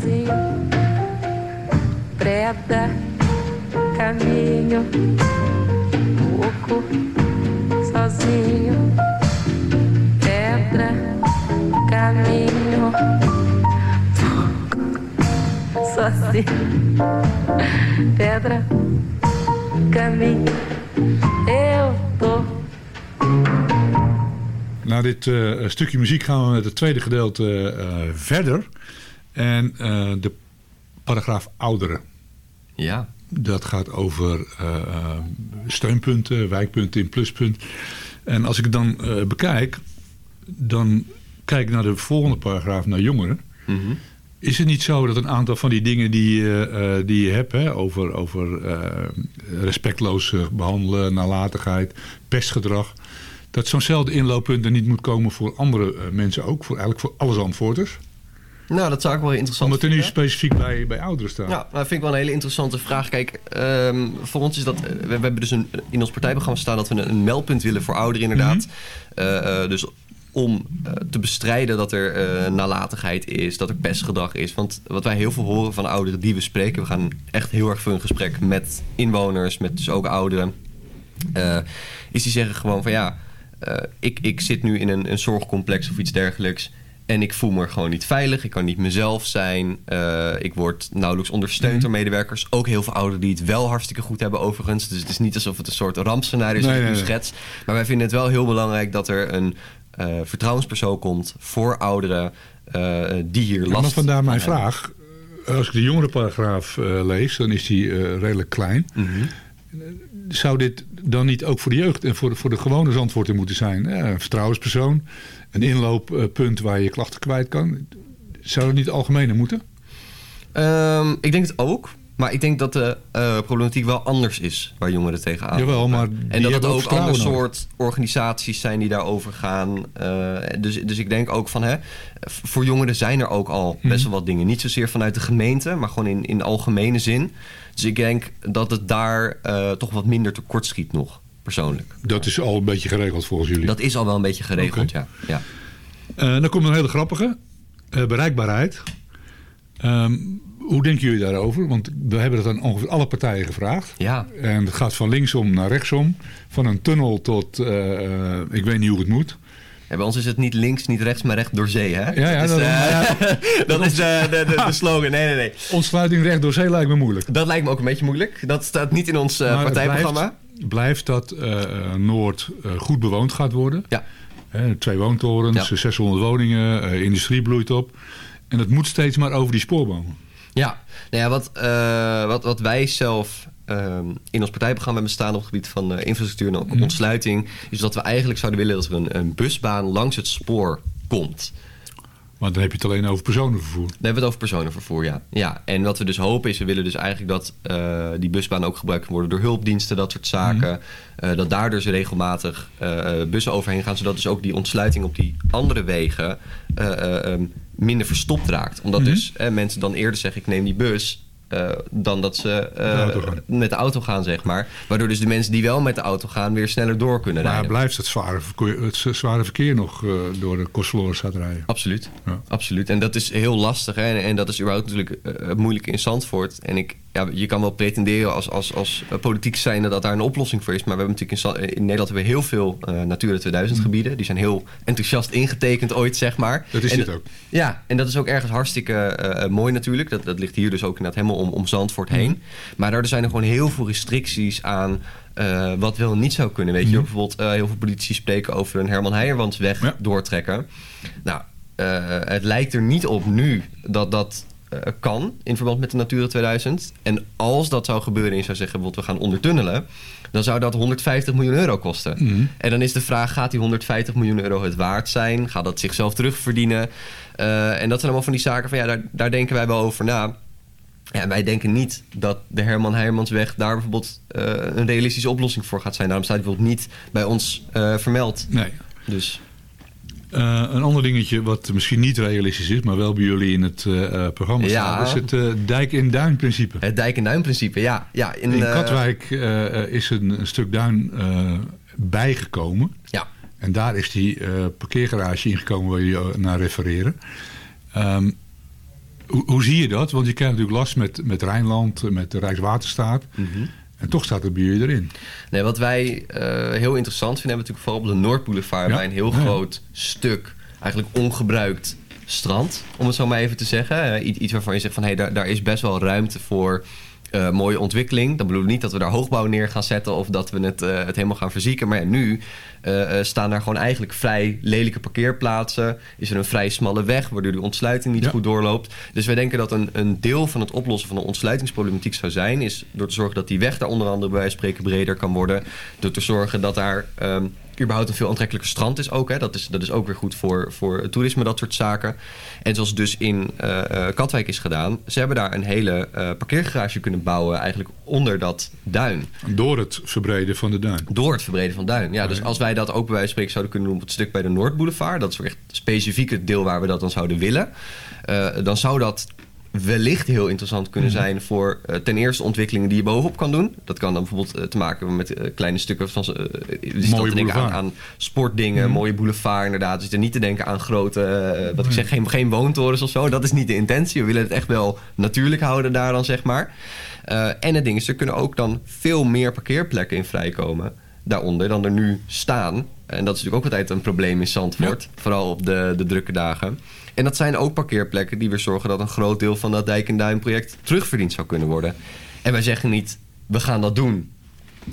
sozinho. Caminho, pouco sozinho. Pedra, caminho, sozinho. Pedra, caminho, eu tô. Na dit eh, stukje muziek gaan we met het tweede gedeelte eh, verder. En eh, de paragraaf ouderen. Ja. Dat gaat over eh, eh, steunpunten, wijkpunten in pluspunt. En als ik het dan bekijk, dan kijk ik naar de volgende paragraaf, naar jongeren. Mhm. Is het niet zo dat een aantal van die dingen die, je, die je hebt... Hè, over, over respectloos eh, behandelen, nalatigheid, pestgedrag... dat zo'nzelfde inlooppunt er niet moet komen voor andere mensen ook? Voor, eigenlijk voor alle Zandvoorters? Nou, dat zou ik wel interessant Omdat er nu specifiek bij, bij ouderen staat. Ja, nou, dat vind ik wel een hele interessante vraag. Kijk, ehm, voor ons is dat... We, we hebben dus een, in ons partijprogramma staan dat we een, een meldpunt willen voor ouderen inderdaad. Eh, eh, dus om eh, te bestrijden dat er eh, nalatigheid is, dat er pestgedrag is. Want wat wij heel veel horen van ouderen die we spreken... we gaan echt heel erg veel in gesprek met inwoners, met dus ook ouderen... eh, is die zeggen gewoon van ja, eh, ik, ik zit nu in een, een zorgcomplex of iets dergelijks... En ik voel me gewoon niet veilig. Ik kan niet mezelf zijn. Eh, ik word nauwelijks ondersteund Mhm. door medewerkers. Ook heel veel ouderen die het wel hartstikke goed hebben overigens. Dus het is niet alsof het een soort rampscenario is Nee, nee, schets. Maar wij vinden het wel heel belangrijk dat er een eh, vertrouwenspersoon komt voor ouderen eh, die hier last maar vandaar mijn van hebben. vraag. Als ik de jongerenparagraaf lees, dan is die redelijk klein. Mhm. Zou dit dan niet ook voor de jeugd en voor de, voor de gewone zandvoorter moeten zijn? Een vertrouwenspersoon, een inlooppunt waar je klachten kwijt kan. Zou dat niet algemener moeten? Ehm, ik denk het ook. Maar ik denk dat de eh, problematiek wel anders is waar jongeren tegenaan Jawel, maar En dat het ook ook vertrouwen ander nodig. soort organisaties zijn die daarover gaan. Eh, dus, dus ik denk ook van, hè, voor jongeren zijn er ook al Mhm. best wel wat dingen. Niet zozeer vanuit de gemeente, maar gewoon in, in algemene zin. Dus ik denk dat het daar eh, toch wat minder tekort schiet nog, persoonlijk. Dat is al een beetje geregeld volgens jullie. Dat is al wel een beetje geregeld, ja. ja. Eh, dan komt een hele grappige. Eh, bereikbaarheid. Ehm, hoe denken jullie daarover? Want we hebben dat aan ongeveer alle partijen gevraagd. Ja. En het gaat van linksom naar rechtsom. Van een tunnel tot, ik weet niet hoe het moet. Ja, bij ons is het niet links, niet rechts, maar recht door zee, hè? Ja, ja, dat is, eh, dat is de, de, de, de slogan. Nee, nee, nee. Ontsluiting recht door zee lijkt me moeilijk. Dat lijkt me ook een beetje moeilijk. Dat staat niet in ons eh, partijprogramma. Blijft, blijft dat eh, eh, Noord eh, goed bewoond gaat worden. Ja. Eh, twee woontorens, Ja. 600 woningen, eh, industrie bloeit op. En het moet steeds maar over die spoorbomen. Ja, nou ja wat, eh, wat, wat wij zelf in ons partijprogramma hebben staan op het gebied van eh, infrastructuur en ook Mhm. ontsluiting, is dat we eigenlijk zouden willen dat er een, een busbaan langs het spoor komt. Maar dan heb je het alleen over personenvervoer. Dan hebben we het over personenvervoer, ja. ja. En wat we dus hopen is, we willen dus eigenlijk dat eh, die busbaan ook gebruikt kan worden door hulpdiensten, dat soort zaken. Eh, dat daar dus regelmatig bussen overheen gaan, zodat dus ook die ontsluiting op die andere wegen eh, eh, ehm, minder verstopt raakt. Omdat Mhm. dus mensen dan eerder zeggen, ik neem die bus eh, dan dat ze eh, de met de auto gaan, zeg maar. Waardoor dus de mensen die wel met de auto gaan weer sneller door kunnen Maar rijden. blijft het zware verkeer, het zware verkeer nog eh, door de Kostverlorenstraat rijden? Absoluut. Ja. Absoluut. En dat is heel lastig. Hè? En, en dat is überhaupt natuurlijk het moeilijke in Zandvoort. En ik, ja, je kan wel pretenderen als, als, als politiek zijnde dat daar een oplossing voor is. Maar we hebben natuurlijk in, Nederland hebben we heel veel eh, Natura 2000 gebieden. Die zijn heel enthousiast ingetekend ooit, zeg maar. Mm. Dat is en, dit ook. Ja, en dat is ook ergens hartstikke eh, eh, mooi natuurlijk. Dat, dat ligt hier dus ook inderdaad helemaal om, om Zandvoort heen. Mm. Maar daar zijn er gewoon heel veel restricties aan wat wel niet zou kunnen. Weet je, Mhm. bijvoorbeeld heel veel politici spreken over een Herman Heijerwansweg doortrekken. Nou, het lijkt er niet op nu dat dat eh, kan in verband met de Natura 2000. En als dat zou gebeuren en je zou zeggen, bijvoorbeeld we gaan ondertunnelen... dan zou dat 150 miljoen euro kosten. Mhm. En dan is de vraag, gaat die 150 miljoen euro het waard zijn? Gaat dat zichzelf terugverdienen? Eh, en dat zijn allemaal van die zaken van ja, daar, daar denken wij wel over na. Ja, wij denken niet dat de Herman Heijermansweg daar bijvoorbeeld eh, een realistische oplossing voor gaat zijn. Daarom staat die bijvoorbeeld niet bij ons vermeld. Nee. Dus Eh, een ander dingetje wat misschien niet realistisch is, maar wel bij jullie in het eh, eh, programma Ja. staat, is het eh, dijk- en duin-principe. het dijk- en duinprincipe, ja. ja in, In Katwijk is een, een stuk duin bijgekomen. Ja. En daar is die parkeergarage ingekomen waar jullie naar refereren. Ehm, hoe, hoe zie je dat? Want je krijgt natuurlijk last met, met Rijnland, met de Rijkswaterstaat. Mhm. En toch staat het jullie erin. Nee, wat wij eh, heel interessant vinden, hebben we natuurlijk vooral op de Noordboulevard bij een heel groot stuk, eigenlijk ongebruikt strand, om het zo maar even te zeggen. Eh, iets, waarvan je zegt van hé, daar, daar is best wel ruimte voor eh, mooie ontwikkeling. Dat bedoel ik niet dat we daar hoogbouw neer gaan zetten of dat we het, eh, het helemaal gaan verzieken. Maar ja, nu eh, staan daar gewoon eigenlijk vrij lelijke parkeerplaatsen. Is er een vrij smalle weg, waardoor die ontsluiting niet Ja. goed doorloopt. Dus wij denken dat een, een deel van het oplossen van de ontsluitingsproblematiek zou zijn... is door te zorgen dat die weg daar onder andere bij wijze van spreken breder kan worden. Door te zorgen dat daar ehm, überhaupt een veel aantrekkelijker strand is ook. Hè. Dat, is, dat is ook weer goed voor, voor toerisme, dat soort zaken. En zoals dus in eh, eh, Katwijk is gedaan... ze hebben daar een hele eh, parkeergarage kunnen bouwen eigenlijk onder dat duin. Door het verbreden van de duin. Door het verbreden van duin. Ja, dus als wij dat ook bij wijze van spreken zouden kunnen doen op het stuk bij de Noordboulevard, dat is echt specifiek het deel waar we dat dan zouden willen, dan zou dat wellicht heel interessant kunnen Mhm. zijn voor eh, ten eerste ontwikkelingen die je bovenop kan doen. Dat kan dan bijvoorbeeld eh, te maken hebben met eh, kleine stukken van te denken aan, aan sportdingen, Mhm. mooie boulevard inderdaad. Dus er niet te denken aan grote, wat ik zeg, geen, geen woontorens of zo. Dat is niet de intentie. We willen het echt wel natuurlijk houden daar dan, zeg maar. En het ding is, er kunnen ook dan veel meer parkeerplekken in vrijkomen daaronder dan er nu staan. En dat is natuurlijk ook altijd een probleem in Zandvoort. Vooral op de, de drukke dagen. En dat zijn ook parkeerplekken die weer zorgen dat een groot deel van dat Dijk en Duin project terugverdiend zou kunnen worden. En wij zeggen niet, we gaan dat doen.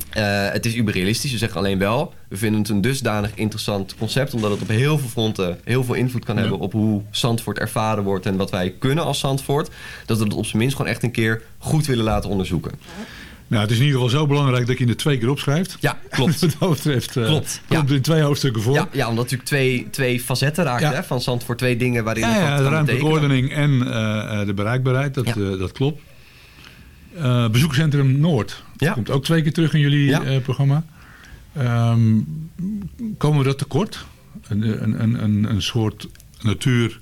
Eh, het is uberrealistisch. We zeggen alleen wel, we vinden het een dusdanig interessant concept. Omdat het op heel veel fronten heel veel invloed kan Ja. hebben op hoe Zandvoort ervaren wordt. En wat wij kunnen als Zandvoort. Dat we het op zijn minst gewoon echt een keer goed willen laten onderzoeken. Nou, het is in ieder geval zo belangrijk dat je er twee keer opschrijft. Ja, klopt. Wat dat betreft eh, Klopt, komt in twee hoofdstukken voor. Ja, ja, omdat natuurlijk twee, twee facetten raakt Ja. hè, van Zandvoort. Twee dingen waarin Ja, ja, de ruimtelijke ordening en eh, eh, de bereikbaarheid, dat, dat klopt. Bezoekcentrum Noord Ja. komt ook twee keer terug in jullie programma. Ehm, komen we dat tekort? Een, een, een, een, een soort natuur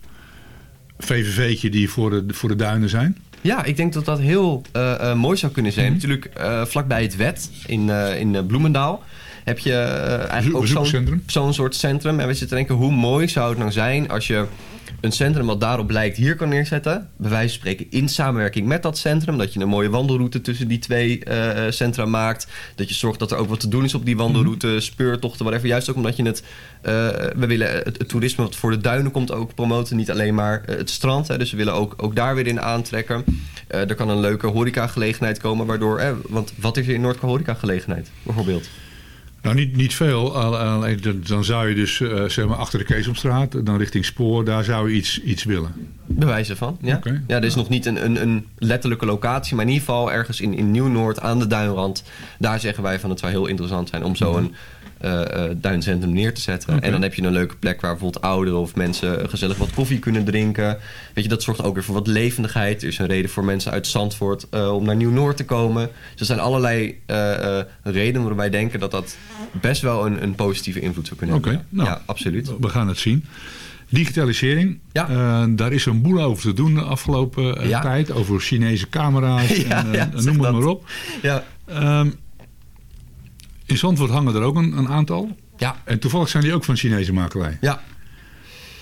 VVV'tje die voor de, voor de duinen zijn? Ja, ik denk dat dat heel eh, eh, mooi zou kunnen zijn. Natuurlijk, eh, vlakbij het wet in, in Bloemendaal heb je eigenlijk ook zo'n zo'n soort centrum. En we zitten te denken, hoe mooi zou het nou zijn als je een centrum wat daarop lijkt hier kan neerzetten. Bij wijze van spreken in samenwerking met dat centrum. Dat je een mooie wandelroute tussen die twee eh, centra maakt. Dat je zorgt dat er ook wat te doen is op die wandelroute. Mhm. Speurtochten, whatever. Juist ook omdat je het... eh, we willen het, het toerisme wat voor de duinen komt ook promoten. Niet alleen maar eh, het strand. Hè, dus we willen ook, ook daar weer in aantrekken. Er kan een leuke horecagelegenheid komen. Waardoor... eh, want wat is er in Noord qua horecagelegenheid? Bijvoorbeeld. Nou, niet, niet veel. Al- Alleen dan- dan zou je dus eh, zeg maar achter de Keesomstraat, dan richting Spoor, daar zou je iets, iets willen. Bewijzen van, ja. Ja, er is nog niet een, een, een letterlijke locatie, maar in ieder geval ergens in, in Nieuw-Noord aan de duinrand. Daar zeggen wij van het zou heel interessant zijn om zo een eh, eh, duincentrum neer te zetten. En dan heb je een leuke plek waar bijvoorbeeld ouderen of mensen gezellig wat koffie kunnen drinken. Weet je, dat zorgt ook weer voor wat levendigheid. Er is een reden voor mensen uit Zandvoort eh, om naar Nieuw-Noord te komen. Dus er zijn allerlei eh, eh, redenen waarom wij denken dat dat best wel een, een positieve invloed zou kunnen hebben. nou. ja, absoluut. We gaan het zien. Digitalisering. Ja. daar is een boel over te doen de afgelopen eh, Ja. tijd. Over Chinese camera's Ja, en, eh, ja, noem het maar op. Ja. Ehm, in Zandvoort hangen er ook een, een aantal. Ja. En toevallig zijn die ook van Chinese makelij. Ja.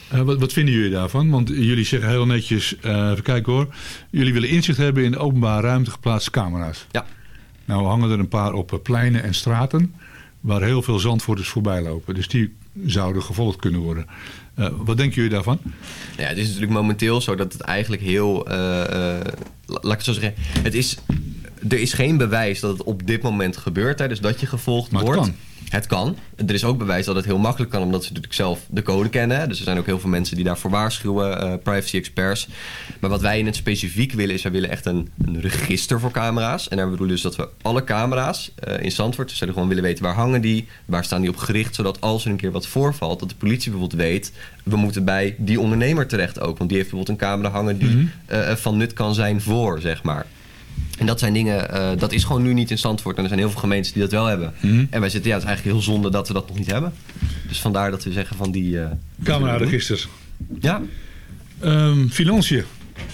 Eh, wat, wat vinden jullie daarvan? Want jullie zeggen heel netjes, eh even kijken hoor. Jullie willen inzicht hebben in de openbare ruimte geplaatste camera's. Ja. Nou hangen er een paar op eh, pleinen en straten waar heel veel Zandvoorters voorbij lopen. Dus die zouden gevolgd kunnen worden. Wat denken jullie daarvan? Ja, het is natuurlijk momenteel zo dat het eigenlijk heel... la- laat ik het zo zeggen. Het is, er is geen bewijs dat het op dit moment gebeurt. Hè, dus dat je gevolgd Maar het wordt. kan. Het kan. Er is ook bewijs dat het heel makkelijk kan, omdat ze natuurlijk zelf de code kennen. hè. Dus er zijn ook heel veel mensen die daarvoor waarschuwen, eh, privacy experts. Maar wat wij in het specifiek willen, is wij willen echt een, een register voor camera's. En daar bedoelen we dus dat we alle camera's eh, in Zandvoort, dus we willen weten weten waar hangen die, waar staan die op gericht, zodat als er een keer wat voorvalt, dat de politie bijvoorbeeld weet, we moeten bij die ondernemer terecht ook. Want die heeft bijvoorbeeld een camera hangen die Mhm. eh, van nut kan zijn voor, zeg maar. En dat zijn dingen, eh, dat is gewoon nu niet in Zandvoort. En er zijn heel veel gemeentes die dat wel hebben. Mhm. En wij zitten, ja, het is eigenlijk heel zonde dat we dat nog niet hebben. Dus vandaar dat we zeggen van die... eh Camera-registers. Ja. Ehm, financiën.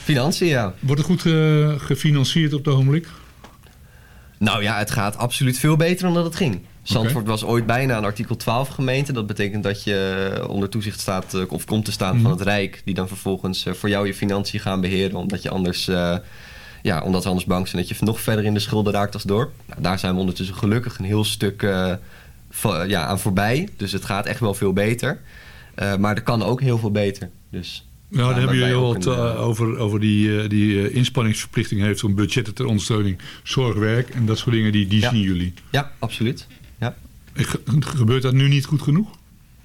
Financiën, ja. Wordt het goed eh, gefinancierd op het ogenblik? Nou ja, het gaat absoluut veel beter dan dat het ging. Zandvoort was ooit bijna een artikel 12 gemeente. Dat betekent dat je onder toezicht staat eh, of komt te staan Mhm. van het Rijk. Die dan vervolgens eh, voor jou je financiën gaan beheren. Omdat, je anders, eh, ja, omdat we anders bang zijn dat je nog verder in de schulden raakt als dorp. Nou, daar zijn we ondertussen gelukkig een heel stuk eh, ja, aan voorbij. Dus het gaat echt wel veel beter. Eh, maar er kan ook heel veel beter. Dus, Ja, daar hebben jullie wat een, eh, over, over die, die inspanningsverplichting heeft om budgetten ter ondersteuning, zorgwerk en dat soort dingen, die, die zien jullie. Ja, absoluut. Ja. Ge- Gebeurt dat nu niet goed genoeg?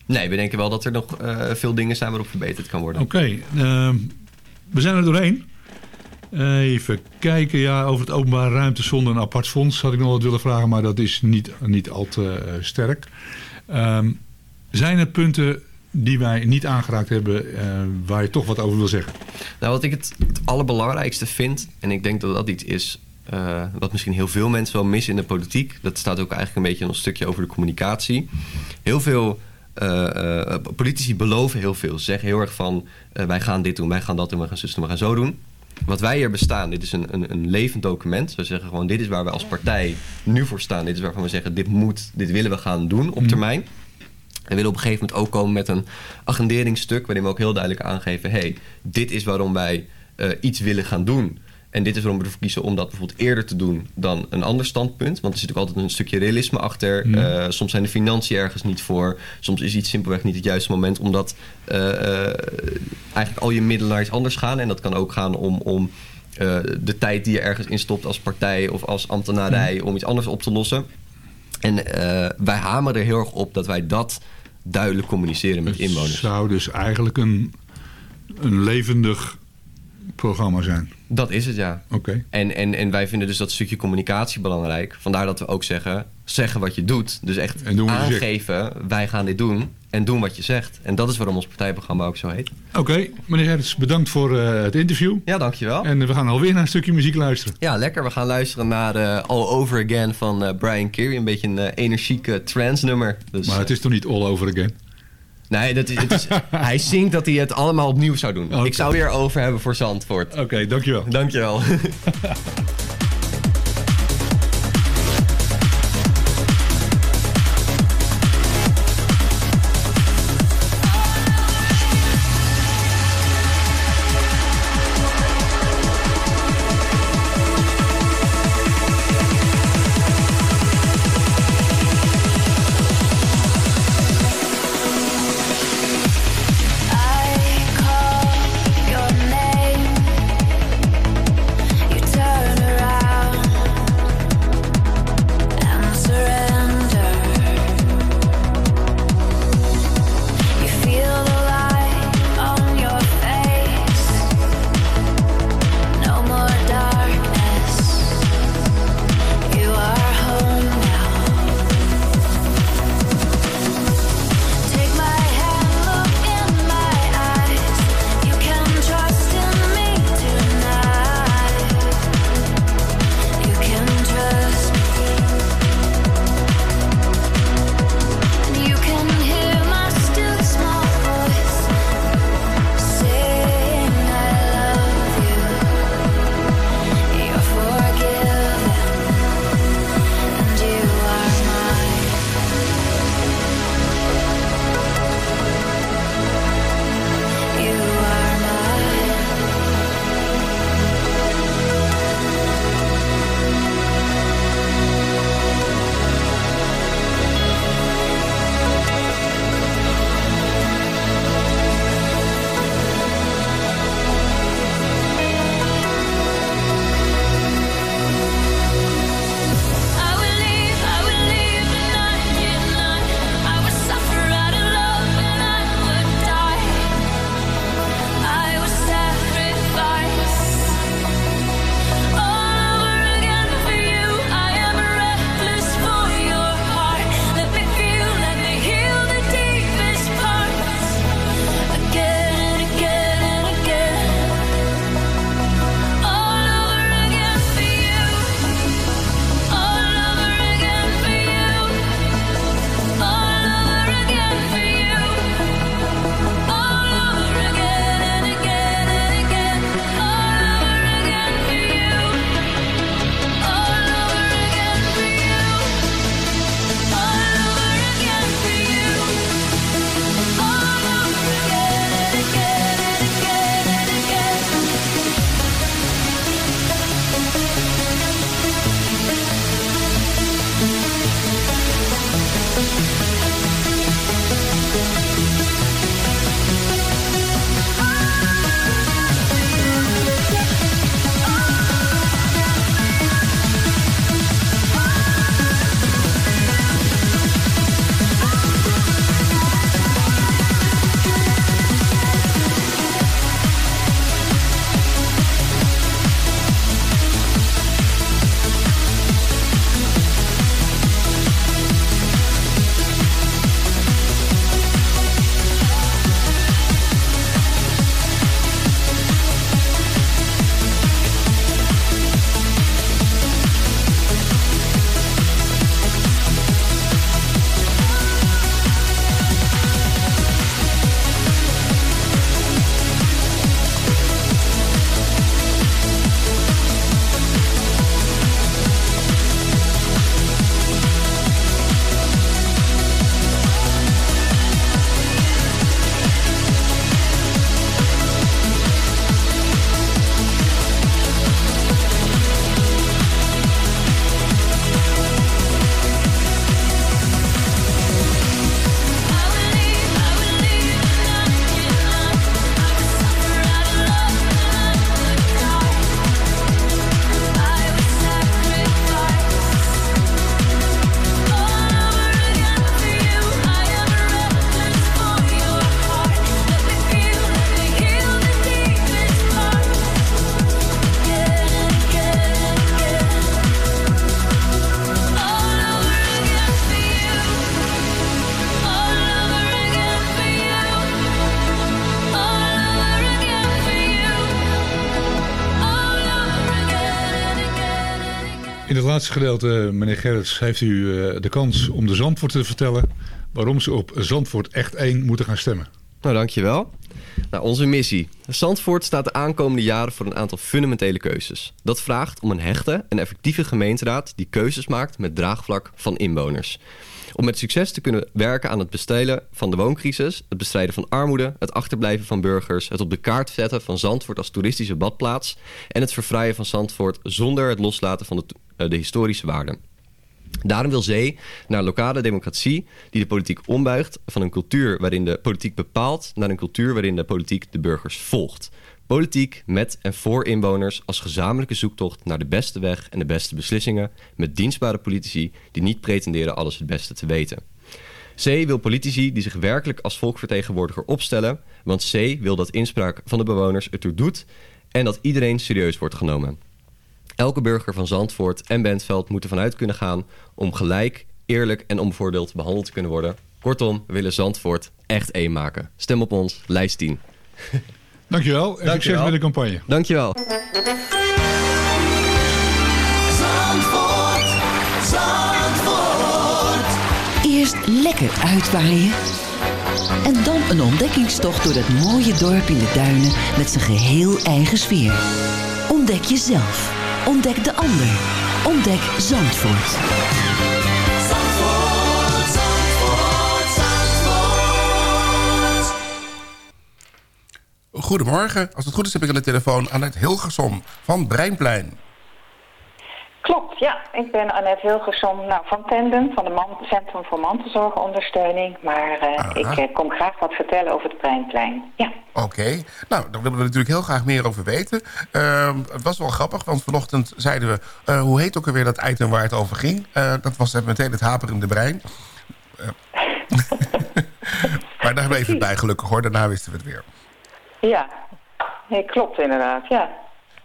Nee, we denken wel dat er nog veel dingen zijn waarop verbeterd kan worden. Oké, ehm, we zijn er doorheen. Even kijken, ja, over het openbare ruimte zonder een apart fonds had ik nog wat willen vragen, maar dat is niet, niet al te eh, sterk. Ehm, zijn er punten die wij niet aangeraakt hebben eh, waar je toch wat over wil zeggen? Nou, wat ik het, het allerbelangrijkste vind, en ik denk dat dat iets is eh, wat misschien heel veel mensen wel missen in de politiek. Dat staat ook eigenlijk een beetje in ons stukje over de communicatie. Heel veel politici beloven heel veel. Ze zeggen heel erg van wij gaan dit doen, wij gaan dat doen, wij gaan doen, we gaan zo doen. Wat wij hier bestaan, dit is een, een, een levend document. We zeggen gewoon, dit is waar we als partij nu voor staan. Dit is waarvan we zeggen, dit moet, dit willen we gaan doen op Mhm. termijn. En we willen op een gegeven moment ook komen met een agenderingsstuk... waarin we ook heel duidelijk aangeven... hey, dit is waarom wij eh, iets willen gaan doen. En dit is waarom we ervoor kiezen om dat bijvoorbeeld eerder te doen... dan een ander standpunt. Want er zit ook altijd een stukje realisme achter. Mhm. Eh, soms zijn de financiën ergens niet voor. Soms is iets simpelweg niet het juiste moment... omdat eh, eh, eigenlijk al je middelen naar iets anders gaan. En dat kan ook gaan om... om de tijd die je ergens in stopt als partij of als ambtenarij... om iets anders op te lossen. En wij hameren er heel erg op dat wij dat duidelijk communiceren met Het inwoners. zou dus eigenlijk een, een levendig programma zijn. Dat is het, ja. Oké. En, en, en wij vinden dus dat stukje communicatie belangrijk. Vandaar dat we ook zeggen, zeggen wat je doet. Dus echt En aangeven, wij gaan dit doen. En doen wat je zegt. En dat is waarom ons partijprogramma ook zo heet. Oké, meneer Hertz, bedankt voor eh, het interview. Ja, dankjewel. En we gaan alweer naar een stukje muziek luisteren. Ja, lekker. We gaan luisteren naar eh, All Over Again van eh, Brian Carey. Een beetje een energieke trance nummer. Dus, Maar het is toch niet all over again? Nee, dat is, het is, hij zingt dat hij het allemaal opnieuw zou doen. Ik zou weer over hebben voor Zandvoort. Oké, dankjewel. Dankjewel. laatste gedeelte, meneer Gerrits, heeft u eh, de kans om de Zandvoort te vertellen... waarom ze op Zandvoort echt 1 moeten gaan stemmen. Nou, dankjewel. Nou, onze missie. Zandvoort staat de aankomende jaren voor een aantal fundamentele keuzes. Dat vraagt om een hechte en effectieve gemeenteraad die keuzes maakt met draagvlak van inwoners. Om met succes te kunnen werken aan het bestrijden van de wooncrisis, het bestrijden van armoede, het achterblijven van burgers, het op de kaart zetten van Zandvoort als toeristische badplaats en het verfraaien van Zandvoort zonder het loslaten van de, de historische waarden. Daarom wil Zee naar lokale democratie die de politiek ombuigt van een cultuur waarin de politiek bepaalt naar een cultuur waarin de politiek de burgers volgt. Politiek met en voor inwoners als gezamenlijke zoektocht naar de beste weg en de beste beslissingen met dienstbare politici die niet pretenderen alles het beste te weten. C wil politici die zich werkelijk als volksvertegenwoordiger opstellen, want C wil dat inspraak van de bewoners ertoe doet en dat iedereen serieus wordt genomen. Elke burger van Zandvoort en Bentveld moet ervan uit kunnen gaan om gelijk, eerlijk en onbevoordeeld behandeld te kunnen worden. Kortom, we willen Zandvoort echt één maken. Stem op ons, lijst 10. Dankjewel en succes met de campagne. Dankjewel. Zandvoort, Zandvoort. Eerst lekker uitwaaien. En dan een ontdekkingstocht door dat mooie dorp in de duinen met zijn geheel eigen sfeer. Ontdek jezelf. Ontdek de ander. Ontdek Zandvoort. Zandvoort, Zandvoort, Zandvoort. Goedemorgen. Als het goed is heb ik aan de telefoon Annette Hilgersom van Breinplein. Klopt, ja. Ik ben Annette Hilgersom nou, van Tandem, van het Centrum voor Mantelzorgondersteuning. Maar eh, ik eh, kom graag wat vertellen over het Breinplein. Ja. Oké. Nou, daar willen we natuurlijk heel graag meer over weten. Ehm, het was wel grappig, want vanochtend zeiden we... eh, hoe heet ook alweer dat item waar het over ging? Dat was meteen het haperende brein. Maar daar bleef het bij gelukkig hoor. Daarna wisten we het weer. Ja, nee, klopt inderdaad, ja.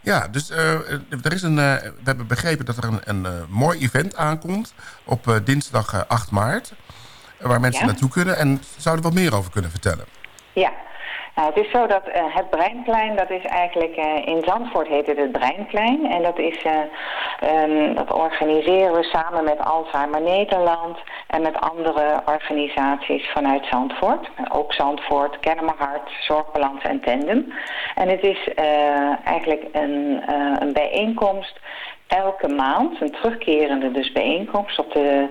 Ja, dus eh, er is een, eh, we hebben begrepen dat er een, een eh, mooi event aankomt op eh, dinsdag eh, 8 maart. Waar mensen Ja. naartoe kunnen en zouden wat meer over kunnen vertellen. Ja. Nou, het is zo dat eh, het Breinplein, dat is eigenlijk, eh, in Zandvoort heet het het Breinplein. En dat is, eh, ehm, dat organiseren we samen met Alzheimer Nederland en met andere organisaties vanuit Zandvoort. Ook Zandvoort, Kennemerhart, Zorgbalans en Tandem. En het is eigenlijk een, een bijeenkomst elke maand, een terugkerende dus bijeenkomst op de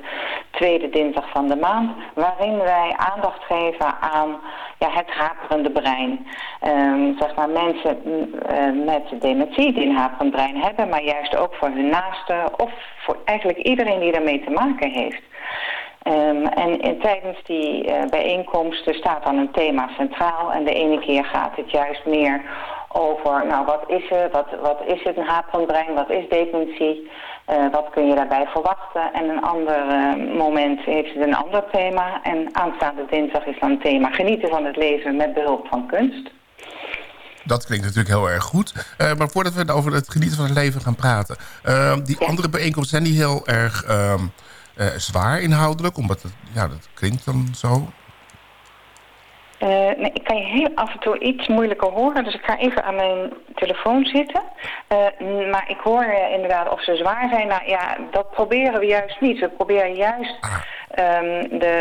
tweede dinsdag van de maand, waarin wij aandacht geven aan ja, het haperende brein. Ehm, zeg maar mensen eh, met dementie die een haperend brein hebben, maar juist ook voor hun naasten of voor eigenlijk iedereen die daarmee te maken heeft. Ehm, en in- tijdens die eh, bijeenkomsten staat dan een thema centraal. En de ene keer gaat het juist meer over, nou wat is er, wat, wat is het een haperend brein, wat is dementie, eh, wat kun je daarbij verwachten. En een ander eh, moment heeft het een ander thema. En aanstaande dinsdag is dan het thema genieten van het leven met behulp van kunst. Dat klinkt natuurlijk heel erg goed. Eh, maar voordat we over het genieten van het leven gaan praten... die andere bijeenkomsten, zijn die heel erg ehm, eh, zwaar inhoudelijk? Omdat het, ja, dat klinkt dan zo. Eh, nee, ik kan je heel af en toe iets moeilijker horen, dus ik ga even aan mijn telefoon zitten. Eh, maar ik hoor eh, inderdaad of ze zwaar zijn. Nou ja, dat proberen we juist niet. We proberen juist ehm, de,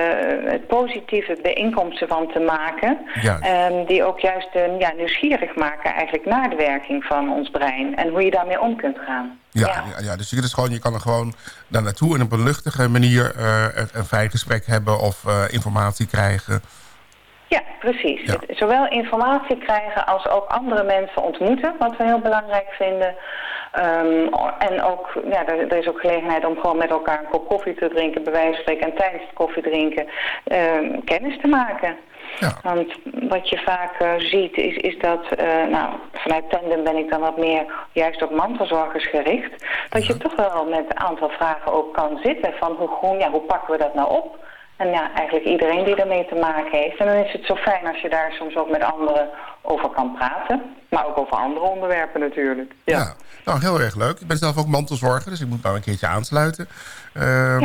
het positieve bijeenkomsten van te maken. Ja. ehm, die ook juist eh, ja, nieuwsgierig maken eigenlijk naar de werking van ons brein. En hoe je daarmee om kunt gaan. Ja, ja. Ja, dus je, gewoon, je kan er gewoon daar naartoe en op een luchtige manier een, een fijn gesprek hebben of informatie krijgen. Ja, precies. Zowel informatie krijgen als ook andere mensen ontmoeten, wat we heel belangrijk vinden. Ehm, en ook, ja, er, er is ook gelegenheid om gewoon met elkaar een kop koffie te drinken, bij wijze van spreken, en tijdens het koffie drinken ehm, kennis te maken. Want wat je vaak eh, ziet is, is dat, eh, nou, vanuit Tandem ben ik dan wat meer juist op mantelzorgers gericht, dat je toch wel met een aantal vragen ook kan zitten van hoe, hoe, ja, hoe pakken we dat nou op? En ja, eigenlijk iedereen die ermee te maken heeft. En dan is het zo fijn als je daar soms ook met anderen over kan praten. Maar ook over andere onderwerpen natuurlijk. Ja. Nou, heel erg leuk. Ik ben zelf ook mantelzorger, dus ik moet nou een keertje aansluiten. Ehm,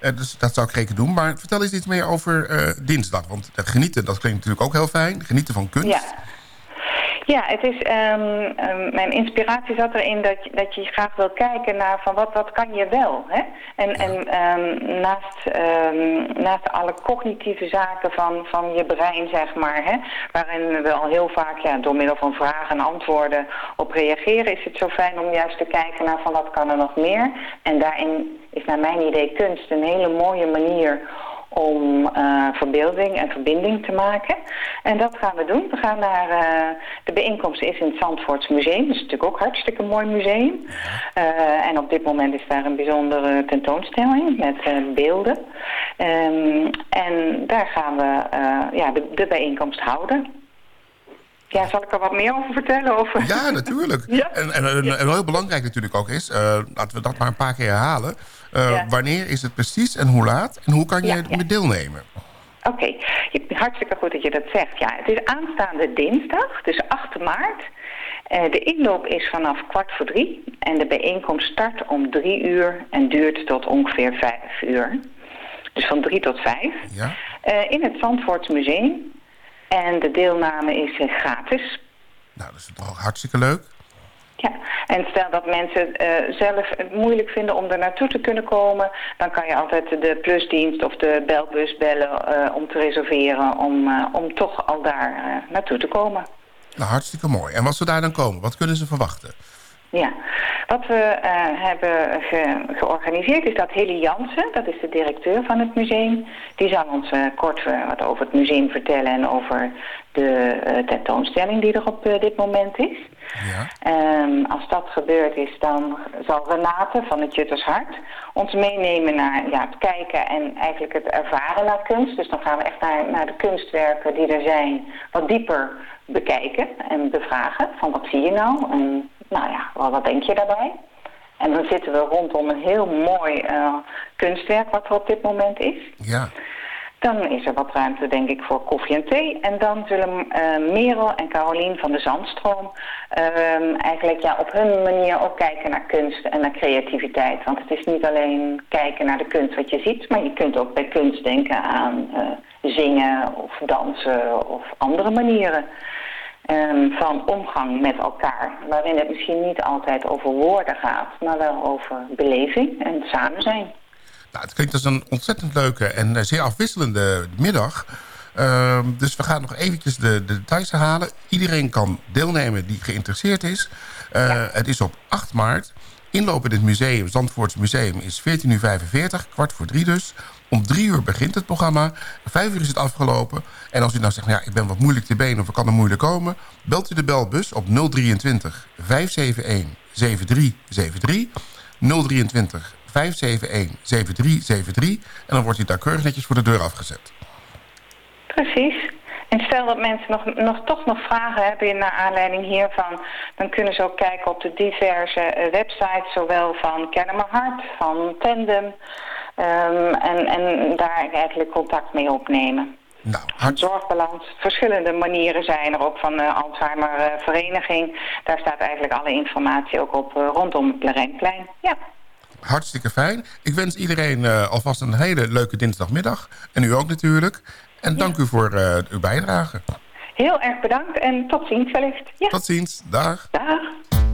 eh, dus dat zou ik zeker doen. Maar vertel eens iets meer over eh, dinsdag. Want het genieten, dat klinkt natuurlijk ook heel fijn. Genieten van kunst. Ja. Ja, het is, ehm, ehm, mijn inspiratie zat erin dat, je- dat je graag wil kijken naar van wat, wat kan je wel. Hè? En, en ehm, naast, naast alle cognitieve zaken van, van je brein, zeg maar, hè, waarin we al heel vaak ja, door middel van vragen en antwoorden op reageren, is het zo fijn om juist te kijken naar van wat kan er nog meer. En daarin is naar mijn idee kunst een hele mooie manier om eh, verbeelding en verbinding te maken. En dat gaan we doen. We gaan naar... eh, de bijeenkomst is in het Zandvoorts Museum. Dat is natuurlijk ook hartstikke mooi museum. Eh, en op dit moment is daar een bijzondere tentoonstelling met beelden. Ehm, en daar gaan we ja, de, de bijeenkomst houden. Ja, zal ik er wat meer over vertellen? Of... Ja, natuurlijk. En, en, en, en heel belangrijk natuurlijk ook is, eh, laten we dat maar een paar keer herhalen. Eh, Ja. Wanneer is het precies en hoe laat? En hoe kan je Ja, ja. deelnemen? Oké, hartstikke goed dat je dat zegt. Ja, het is aanstaande dinsdag, dus 8 maart. Eh, de inloop is vanaf kwart voor drie en de bijeenkomst start om drie uur en duurt tot ongeveer vijf uur. Dus van drie tot vijf. Ja. In het Zandvoorts Museum. En de deelname is eh, gratis. Nou, dat is toch hartstikke leuk. Ja, en stel dat mensen eh, zelf het moeilijk vinden om er naartoe te kunnen komen, dan kan je altijd de plusdienst of de belbus bellen eh, om te reserveren, om, om toch al daar naartoe te komen. Nou, hartstikke mooi. En wat ze daar dan komen, wat kunnen ze verwachten? Ja, wat we eh, hebben ge- georganiseerd is dat Heli Jansen, dat is de directeur van het museum, die zal ons eh, kort eh, wat over het museum vertellen en over de tentoonstelling die er op dit moment is. Ehm, als dat gebeurd is, dan zal Renate van het Jutters Hart ons meenemen naar ja, het kijken en eigenlijk het ervaren naar kunst. Dus dan gaan we echt naar, naar de kunstwerken die er zijn wat dieper bekijken en bevragen van wat zie je nou en nou ja, wat, wat denk je daarbij? En dan zitten we rondom een heel mooi eh, kunstwerk wat er op dit moment is. Ja. Dan is er wat ruimte, denk ik, voor koffie en thee. En dan zullen eh, Merel en Carolien van de Zandstroom ehm, eigenlijk ja, op hun manier ook kijken naar kunst en naar creativiteit. Want het is niet alleen kijken naar de kunst wat je ziet, maar je kunt ook bij kunst denken aan eh, zingen of dansen of andere manieren. Ehm, van omgang met elkaar, waarin het misschien niet altijd over woorden gaat, maar wel over beleving en samen zijn. Nou, het klinkt als een ontzettend leuke en eh, zeer afwisselende middag. Ehm, dus we gaan nog eventjes de, de details herhalen. Iedereen kan deelnemen die geïnteresseerd is. Eh, Het is op 8 maart. Inloop in het museum, Zandvoorts Museum, is 14.45 uur, kwart voor drie dus. Om drie uur begint het programma. Vijf uur is het afgelopen. En als u nou zegt, nou ja, ik ben wat moeilijk te been of ik kan er moeilijk komen... belt u de belbus op 023 571 7373. 023 571 7373. En dan wordt u daar keurig netjes voor de deur afgezet. Precies. En stel dat mensen nog, nog, toch nog vragen hebben naar aanleiding hiervan... dan kunnen ze ook kijken op de diverse eh, websites... zowel van Kennemer Hart, van Tandem... ehm, en, en daar eigenlijk contact mee opnemen. Nou, Zorgbalans. Verschillende manieren zijn er ook van de Alzheimer eh, Vereniging. Daar staat eigenlijk alle informatie ook op eh, rondom het Plerijnplein. Ja. Hartstikke fijn. Ik wens iedereen eh, alvast een hele leuke dinsdagmiddag. En u ook natuurlijk. En dank u voor uw bijdrage. Heel erg bedankt en tot ziens wellicht. Ja. Tot ziens. Dag. Dag.